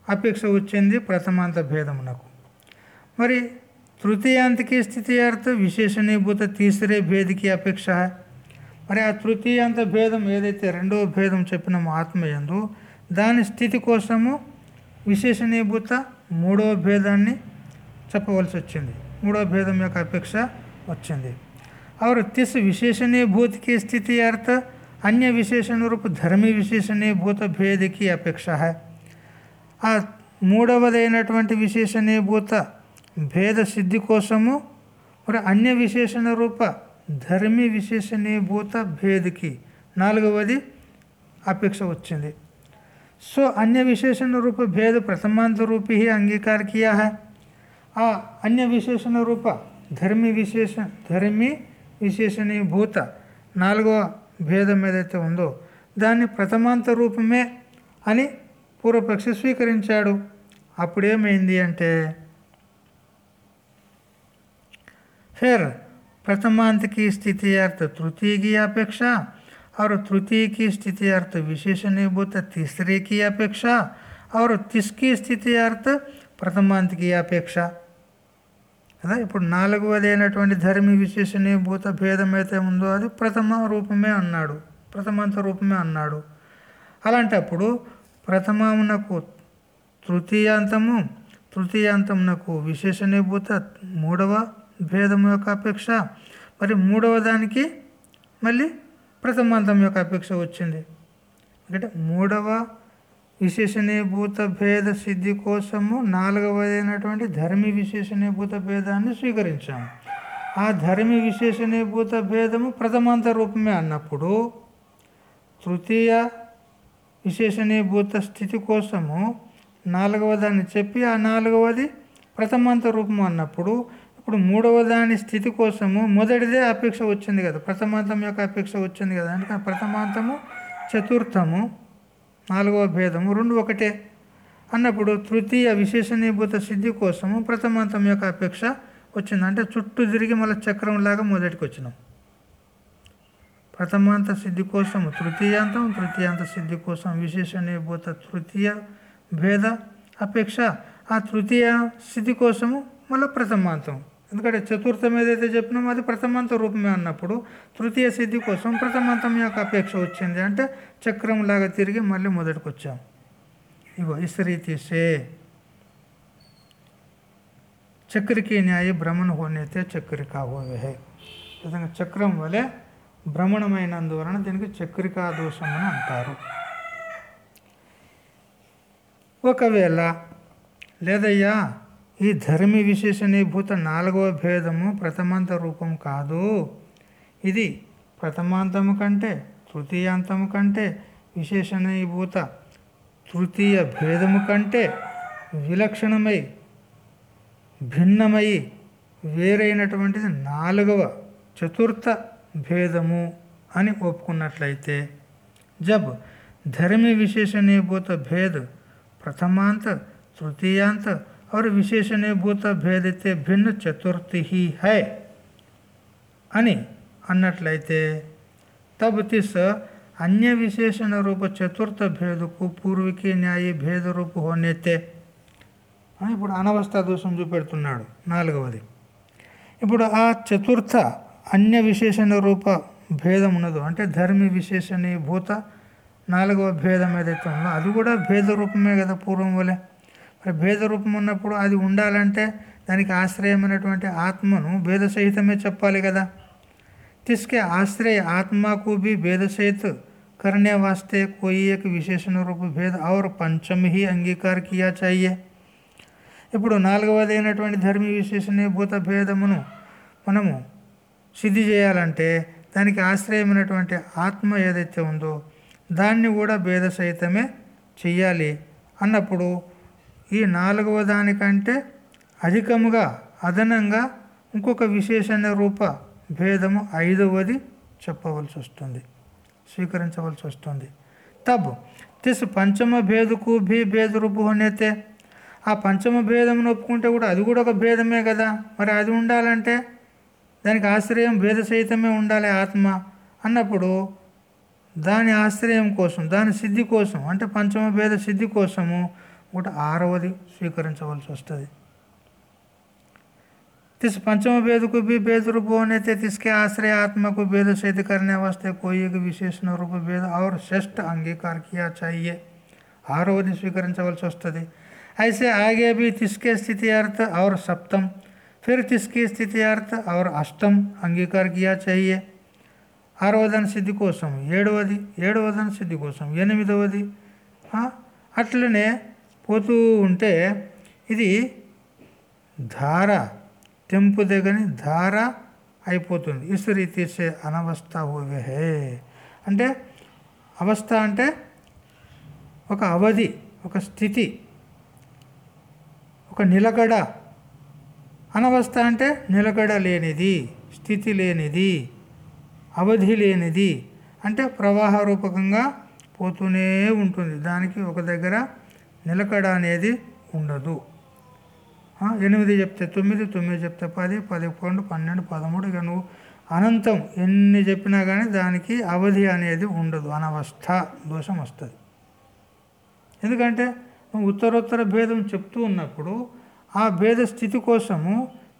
[SPEAKER 2] అపేక్ష వచ్చింది ప్రథమాంత భేదమునకు. మరి తృతీయాంతకి స్థితి అర్థ విశేషణీభూత తీసరే భేదికి అపేక్ష. మరి ఆ తృతీయాంత భేదం ఏదైతే రెండవ భేదం చెప్పినామో ఆత్మయందు దాని స్థితి కోసము విశేషణీభూత మూడవ భేదాన్ని చెప్పవలసి వచ్చింది. మూడవ భేదం యొక్క అపేక్ష వచ్చింది और तिस विशेषणीभूत की स्थिति अर्थ अन्य विशेषण रूप धर्मी विशेषणीभूत भेद की అపేక్ష है ఆ మూడవదైనటువంటి విశేషణీభూత భేద సిద్ధి కోసము మరి అన్య విశేషణ రూప ధర్మి విశేషణీభూత భేదకి నాలుగవది అపేక్ష వచ్చింది సో అన్య విశేషణ రూప భేద ప్రథమాంత రూపి ही अंगीकार किया है ఆ అన్య విశేషణ రూప ధర్మి విశేష ధర్మి విశేషణీభూత నాలుగవ భేదం ఏదైతే ఉందో దాన్ని ప్రథమాంత రూపమే అని పూర్వపక్షి స్వీకరించాడు అప్పుడేమైంది అంటే फिर प्रथमांत की स्थिति अर्थ तृतीय की अपेक्षा और तृतीय की स्थिति अर्थ विशेषणीभूत तीसरे की अपेक्षा और तिसकी స్థితి అర్థ ప్రథమాంతికి అపేక్ష కదా? ఇప్పుడు నాలుగవది అయినటువంటి ధర్మి విశేషణీభూత భేదం అయితే ఉందో అది ప్రథమ రూపమే అన్నాడు. ప్రథమాంత రూపమే అన్నాడు. అలాంటప్పుడు ప్రథమమునకు తృతీయాంతము తృతీయాంతమునకు విశేషణీభూత మూడవ భేదం యొక్క అపేక్ష. మరి మూడవ దానికి మళ్ళీ ప్రథమాంతం యొక్క అపేక్ష వచ్చింది. అంటే మూడవ విశేషణీభూత భేద సిద్ధి కోసము నాలుగవదైనటువంటి ధర్మి విశేషణీభూత భేదాన్ని స్వీకరించాము. ఆ ధర్మి విశేషణీభూత భేదము ప్రథమాంత రూపమే అన్నప్పుడు తృతీయ విశేషణీభూత స్థితి కోసము నాలుగవదాన్ని చెప్పి ఆ నాలుగవది ప్రథమాంత రూపము అన్నప్పుడు ఇప్పుడు మూడవ దాని స్థితి కోసము మొదటిదే అపేక్ష వచ్చింది కదా. ప్రథమాంతం యొక్క అపేక్ష వచ్చింది కదా. అందుకని ప్రథమాంతము చతుర్థము నాలుగవ భేదము రెండు ఒకటే. అన్నప్పుడు తృతీయ విశేషణీభూత సిద్ధి కోసము ప్రథమాంతం యొక్క అపేక్ష వచ్చింది. అంటే చుట్టూ తిరిగి మళ్ళీ చక్రంలాగా మొదటికి వచ్చినాం. ప్రథమాంత సిద్ధి కోసం తృతీయాంతం తృతీయాంత సిద్ధి కోసం విశేషణీభూత తృతీయ భేద అపేక్ష. ఆ తృతీయ స్థితి కోసము మళ్ళీ ప్రథమాంతం. ఎందుకంటే చతుర్థం ఏదైతే చెప్పినామో అది ప్రథమాంత రూపమే అన్నప్పుడు తృతీయ సిద్ధి కోసం ప్రథమాంతం యొక్క అపేక్ష వచ్చింది. అంటే చక్రంలాగా తిరిగి మళ్ళీ మొదటికి వచ్చాం ఇగో ఇసరి తీసే చక్రికి న్యాయ భ్రమణ హోనైతే చక్రికా హోవే. విధంగా చక్రం వలె భ్రమణమైనందువలన దీనికి చక్రికా దోషం అని అంటారు. ఒకవేళ లేదయ్యా ఈ ధర్మి విశేషణీభూత నాలుగవ భేదము ప్రథమాంత రూపం కాదు. ఇది ప్రథమాంతము కంటే తృతీయాంతము కంటే విశేషణీభూత తృతీయ భేదము కంటే విలక్షణమై భిన్నమై వేరైనటువంటిది నాలుగవ చతుర్థ భేదము అని ఒప్పుకున్నట్లయితే జబ్ ధర్మి విశేషణీభూత భేద ప్రథమాంత తృతీయాంత और विशेषणे భూత భేదితే భిన్న చతుర్థి హై అని అన్నట్లయితే తబతిస్ అన్య విశేషణ రూప చతుర్థ భేదకు పూర్వకి న్యాయ భేద రూపు అని ఇప్పుడు అనవస్థ దోషం చూపెడుతున్నాడు నాలుగవది ఇప్పుడు ఆ చతుర్థ అన్య విశేషణ రూప భేదం ఉన్నదో అంటే ధర్మి విశేషణీభూత నాలుగవ భేదం ఏదైతే ఉందో అది కూడా భేద రూపమే కదా పూర్వం వలె మరి భేద రూపం ఉన్నప్పుడు అది ఉండాలంటే దానికి ఆశ్రయమైనటువంటి ఆత్మను భేద సహితమే చెప్పాలి కదా तिसके आश्रय आत्मा को भी भेद सहित करने वास्ते कोई एक विशेषण रूप भेद और पंचम ही अंगीकार किया चाहिए ఇప్పుడు నాలుగవది అయినటువంటి ధర్మి విశేషణీభూత భేదమును మనము సిద్ధి చేయాలంటే దానికి ఆశ్రయమైనటువంటి ఆత్మ ఏదైతే ఉందో దాన్ని కూడా భేద సహితమే చెయ్యాలి అన్నప్పుడు ఈ నాలుగవ దానికంటే అధికముగా అదనంగా ఇంకొక విశేషణ రూప భేదము ఐదవది చెప్పవలసి వస్తుంది స్వీకరించవలసి వస్తుంది తబ్ తిస్ పంచమ భేదకు భీ భేద రూపు అనేతే ఆ పంచమ భేదమును ఒప్పుకుంటే కూడా అది కూడా ఒక భేదమే కదా మరి అది ఉండాలంటే దానికి ఆశ్రయం భేద సహితమే ఉండాలి ఆత్మ అన్నప్పుడు దాని ఆశ్రయం కోసం దాని సిద్ధి కోసం అంటే పంచమ భేద సిద్ధి కోసము ఒకటి ఆరవది స్వీకరించవలసి వస్తుంది तिस पंचम वेद को भी वेद रूप होने थे तिसके आश्रय आत्मा को वेद सिद्ध करने वास्ते कोई एक विशेषण रूप वेद और श्रेष्ठ अंगीकार किया चाहिए आरोधी स्वीकरण चवल स्वस्थ ऐसे आगे भी तिसके स्थिति अर्थ और सप्तम फिर तिसकी स्थिति अर्थ और अष्टम अंगीकार किया चाहिए ఆరవదన సిద్ధి కోసం ఏడవది ఏడవదన సిద్ధి కోసం ఎనిమిదవది అట్లనే పోతూ ఉంటే ఇది ధార తెంపు దగ్గని ధార అయిపోతుంది. ఇస్ తీసే అనవస్థ హోవే అంటే అవస్థ అంటే ఒక అవధి ఒక స్థితి ఒక నిలకడ. అనవస్థ అంటే నిలకడ లేనిది స్థితి లేనిది అవధి లేనిది. అంటే ప్రవాహ రూపకంగా పోతూనే ఉంటుంది. దానికి ఒక దగ్గర నిలకడ అనేది ఉండదు. ఎనిమిది చెప్తే తొమ్మిది తొమ్మిది చెప్తే పది పదకొండు పన్నెండు పదమూడు. ఇక నువ్వు అనంతం ఎన్ని చెప్పినా కానీ దానికి అవధి అనేది ఉండదు. అనవస్థ దోషం వస్తుంది. ఎందుకంటే నువ్వు ఉత్తరోత్తర భేదం చెప్తూ ఉన్నప్పుడు ఆ భేద స్థితి కోసము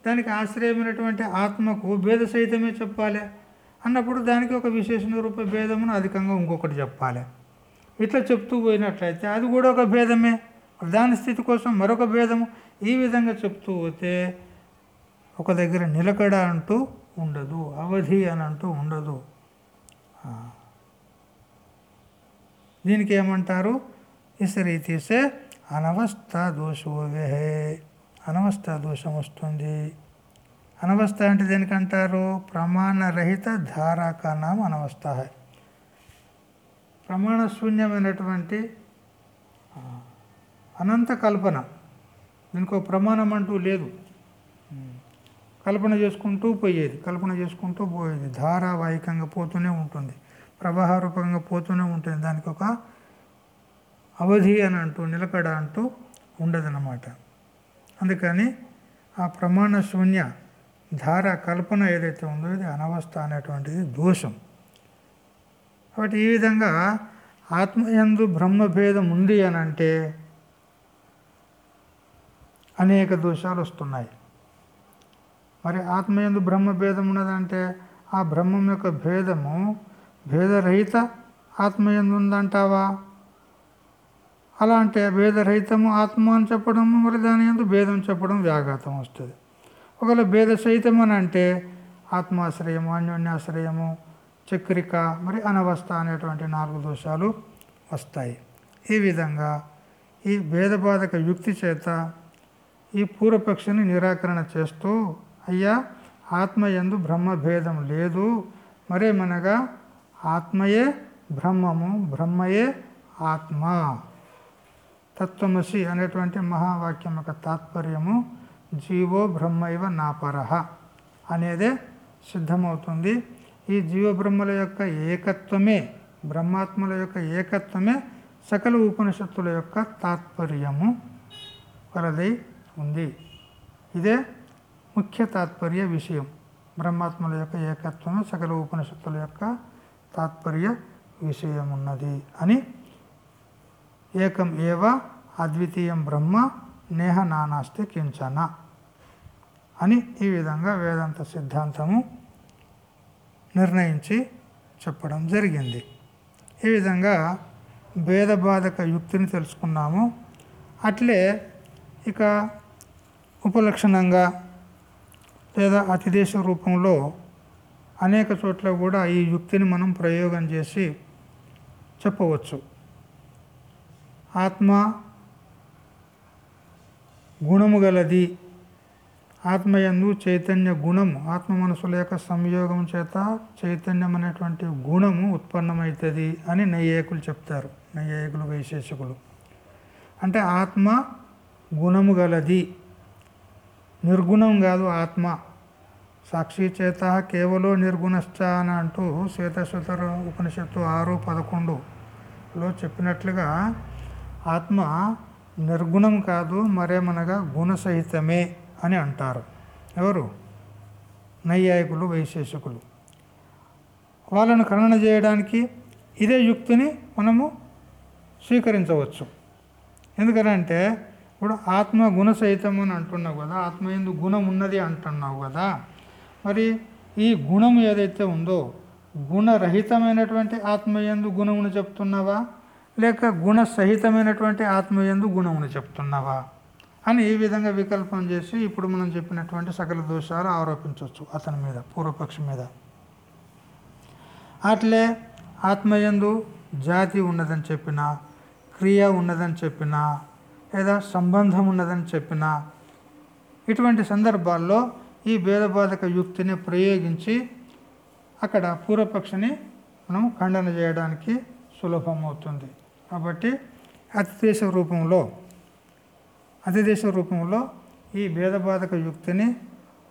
[SPEAKER 2] దానికి ఆశ్రయమైనటువంటి ఆత్మకు భేద సహితమే చెప్పాలి. అన్నప్పుడు దానికి ఒక విశేషణ రూప భేదమును అధికంగా ఇంకొకటి చెప్పాలి. ఇట్లా చెప్తూ పోయినట్లయితే అది కూడా ఒక భేదమే. దాని స్థితి కోసం మరొక భేదము. ఈ విధంగా చెప్తూ పోతే ఒక దగ్గర నిలకడ అంటూ ఉండదు అవధి అని అంటూ ఉండదు. దీనికి ఏమంటారు? ఇస్ రీతిసే అనవస్థ దోషోవే. అనవస్థ దోషం వస్తుంది. అనవస్థ అంటే దేనికంటారు? ప్రమాణరహిత ధారాక నామ అనవస్థ. హై ప్రమాణ శూన్యమైనటువంటి ఆ, అనంత కల్పన. దీనికి ఒక ప్రమాణం అంటూ లేదు కల్పన చేసుకుంటూ పోయేది కల్పన చేసుకుంటూ పోయేది. ధారావాహికంగా పోతూనే ఉంటుంది ప్రవాహ రూపంగా పోతూనే ఉంటుంది. దానికి ఒక అవధి అని అంటూ నిలకడ అంటూ ఉండదన్నమాట. అందుకని ఆ ప్రమాణ శూన్య ధార కల్పన ఏదైతే ఉందో ఇది అనవస్థ అనేటువంటిది దోషం. కాబట్టి ఈ విధంగా ఆత్మయందు బ్రహ్మభేదం ఉంది అని అంటే అనేక దోషాలు వస్తున్నాయి. మరి ఆత్మయందు బ్రహ్మ భేదం ఉన్నదంటే ఆ బ్రహ్మం యొక్క భేదము భేదరహిత ఆత్మయందు ఉందంటావా? అలా అంటే భేదరహితము ఆత్మ అని చెప్పడము మరి దాని ఎందు భేదం చెప్పడం వ్యాఘాతం వస్తుంది. ఒకవేళ భేద సహితం అని అంటే ఆత్మాశ్రయము అన్యోన్యాశ్రయము చక్రిక మరి అనవస్థ అనేటువంటి నాలుగు దోషాలు వస్తాయి. ఈ విధంగా ఈ భేదబాధక యుక్తి చేత ఈ పూర్వపక్షిని నిరాకరణ చేస్తూ అయ్యా ఆత్మ ఎందు బ్రహ్మ భేదం లేదు మరేమనగా ఆత్మయే బ్రహ్మము బ్రహ్మయే ఆత్మ. తత్వమసి అనేటువంటి మహావాక్యం యొక్క తాత్పర్యము జీవో బ్రహ్మైవ నాపరహ అనేదే సిద్ధమవుతుంది. ఈ జీవబ్రహ్మల యొక్క ఏకత్వమే బ్రహ్మాత్మల యొక్క ఏకత్వమే సకల ఉపనిషత్తుల యొక్క తాత్పర్యము కలదై ఉంది. ఇదే ముఖ్య తాత్పర్య విషయం. బ్రహ్మాత్మల యొక్క ఏకత్వమే సకల ఉపనిషత్తుల యొక్క తాత్పర్య విషయం ఉన్నది అని ఏకం ఏవ అద్వితీయం బ్రహ్మ నేహ నానాస్తి కించన అని ఈ విధంగా వేదాంత సిద్ధాంతము నిర్ణయించి చెప్పడం జరిగింది. ఈ విధంగా భేదబాధక యుక్తిని తెలుసుకున్నాము. అట్లే ఇక ఉపలక్షణంగా లేదా అతిదేశ రూపంలో అనేక చోట్ల కూడా ఈ యుక్తిని మనం ప్రయోగం చేసి చెప్పవచ్చు. ఆత్మ గుణము గలది ఆత్మయందు చైతన్య గుణము ఆత్మ మనసుల యొక్క సంయోగం చేత చైతన్యం అనేటువంటి గుణము ఉత్పన్నమవుతుంది అని నైయాయికులు చెప్తారు నైయాయికులు వైశేషికులు. అంటే ఆత్మ గుణము గలది. నిర్గుణం కాదు ఆత్మ. సాక్షి చేత కేవలో నిర్గుణశ్చ అని అంటూ శ్వేతశ్వతర ఉపనిషత్తు ఆరు పదకొండులో చెప్పినట్లుగా ఆత్మ నిర్గుణం కాదు మరేమనగా గుణసహితమే. అని అంటారు. ఎవరు? నైయాయికులు వైశేషకులు వాళ్ళను ఖనన చేయడానికి ఇదే యుక్తిని మనము స్వీకరించవచ్చు. ఎందుకనంటే ఇప్పుడు ఆత్మ గుణసహితం అని అంటున్నావు కదా ఆత్మ ఎందు గుణం ఉన్నది అంటున్నావు కదా మరి ఈ గుణం ఏదైతే ఉందో గుణరహితమైనటువంటి ఆత్మయందు గుణమును చెప్తున్నావా? లేక గుణ సహితమైనటువంటి ఆత్మయందు గుణమును చెప్తున్నావా? అని ఈ విధంగా వికల్పం చేసి ఇప్పుడు మనం చెప్పినటువంటి సకల దోషాలు ఆరోపించవచ్చు అతని మీద పూర్వపక్షం మీద. అట్లే ఆత్మయందు జాతి ఉన్నదని చెప్పిన క్రియ ఉన్నదని చెప్పిన లేదా సంబంధం ఉన్నదని చెప్పిన ఇటువంటి సందర్భాల్లో ఈ భేదబాధక యుక్తిని ప్రయోగించి అక్కడ పూర్వపక్షిని మనం ఖండన చేయడానికి సులభమవుతుంది. కాబట్టి అతిదేశ రూపంలో అతిదేశ రూపంలో ఈ భేదబాధక యుక్తిని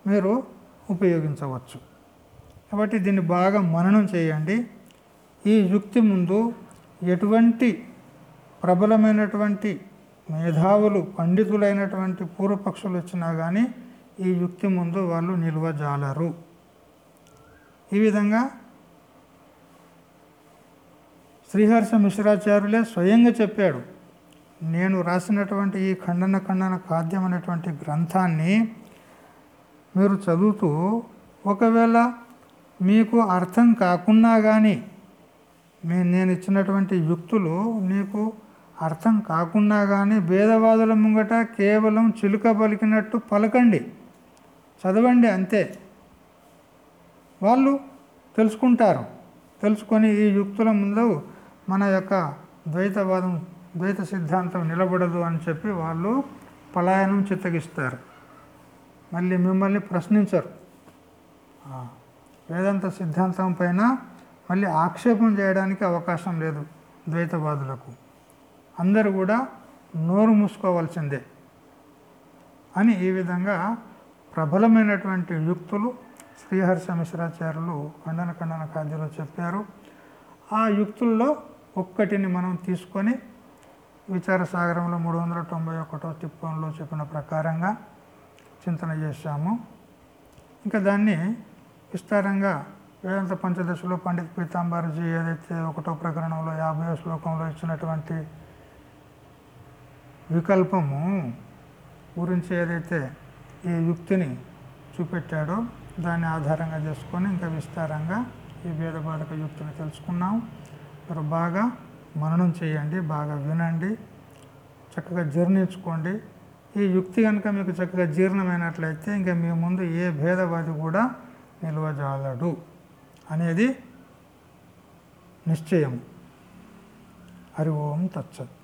[SPEAKER 2] మీరు ఉపయోగించవచ్చు. కాబట్టి దీన్ని బాగా మననం చేయండి. ఈ యుక్తి ముందు ఎటువంటి ప్రబలమైనటువంటి మేధావులు పండితులైనటువంటి పూర్వపక్షులు వచ్చినా కానీ ఈ యుక్తి ముందు వాళ్ళు నిల్వజాలరు ఈ విధంగా శ్రీహర్ష మిశ్రాచార్యులే స్వయంగా చెప్పాడు. నేను రాసినటువంటి ఈ ఖండన ఖండన ఖాద్యం అనేటువంటి గ్రంథాన్ని మీరు చదువుతూ ఒకవేళ మీకు అర్థం కాకున్నా కానీ మీ నేను ఇచ్చినటువంటి యుక్తులు నీకు అర్థం కాకుండా కానీ భేదవాదుల ముంగట కేవలం చిలుక పలికినట్టు పలకండి. చదవండి అంతే. వాళ్ళు తెలుసుకుంటారు. తెలుసుకొని ఈ యుక్తుల ముందు మన యొక్క ద్వైతవాదం ద్వైత సిద్ధాంతం నిలబడదు అని చెప్పి వాళ్ళు పలాయనం చిత్తగిస్తారు. మళ్ళీ మిమ్మల్ని ప్రశ్నించరు. వేదాంత సిద్ధాంతం పైన మళ్ళీ ఆక్షేపం చేయడానికి అవకాశం లేదు ద్వైతవాదులకు. అందరూ కూడా నోరు మూసుకోవాల్సిందే అని ఈ విధంగా ప్రబలమైనటువంటి యుక్తులు శ్రీహర్ష మిశ్రాచార్యులు ఖండన ఖండన ఖాద్యలో చెప్పారు. ఆ యుక్తుల్లో ఒక్కటిని మనం తీసుకొని విచారసాగరంలో మూడు వందల తొంభై ఒకటో తిప్పంలో చెప్పిన ప్రకారంగా చింతన చేశాము. ఇంకా దాన్ని విస్తారంగా వేదాంత పంచదశలో పండిత్ పీతాంబర్జీ ఏదైతే ఒకటో ప్రకరణంలో యాభై శ్లోకంలో ఇచ్చినటువంటి వికల్పము గురించి ఏదైతే ఈ యుక్తిని చూపెట్టాడో దాన్ని ఆధారంగా చేసుకొని ఇంకా విస్తారంగా ఈ భేదబాధక యుక్తిని తెలుసుకున్నాం. మీరు బాగా మననం చేయండి బాగా వినండి చక్కగా జీర్ణించుకోండి. ఈ యుక్తి కనుక మీకు చక్కగా జీర్ణమైనట్లయితే ఇంకా మీ ముందు ఏ భేదవాది కూడా నిల్వజాలడు అనేది నిశ్చయం హరి ఓం తత్సత్.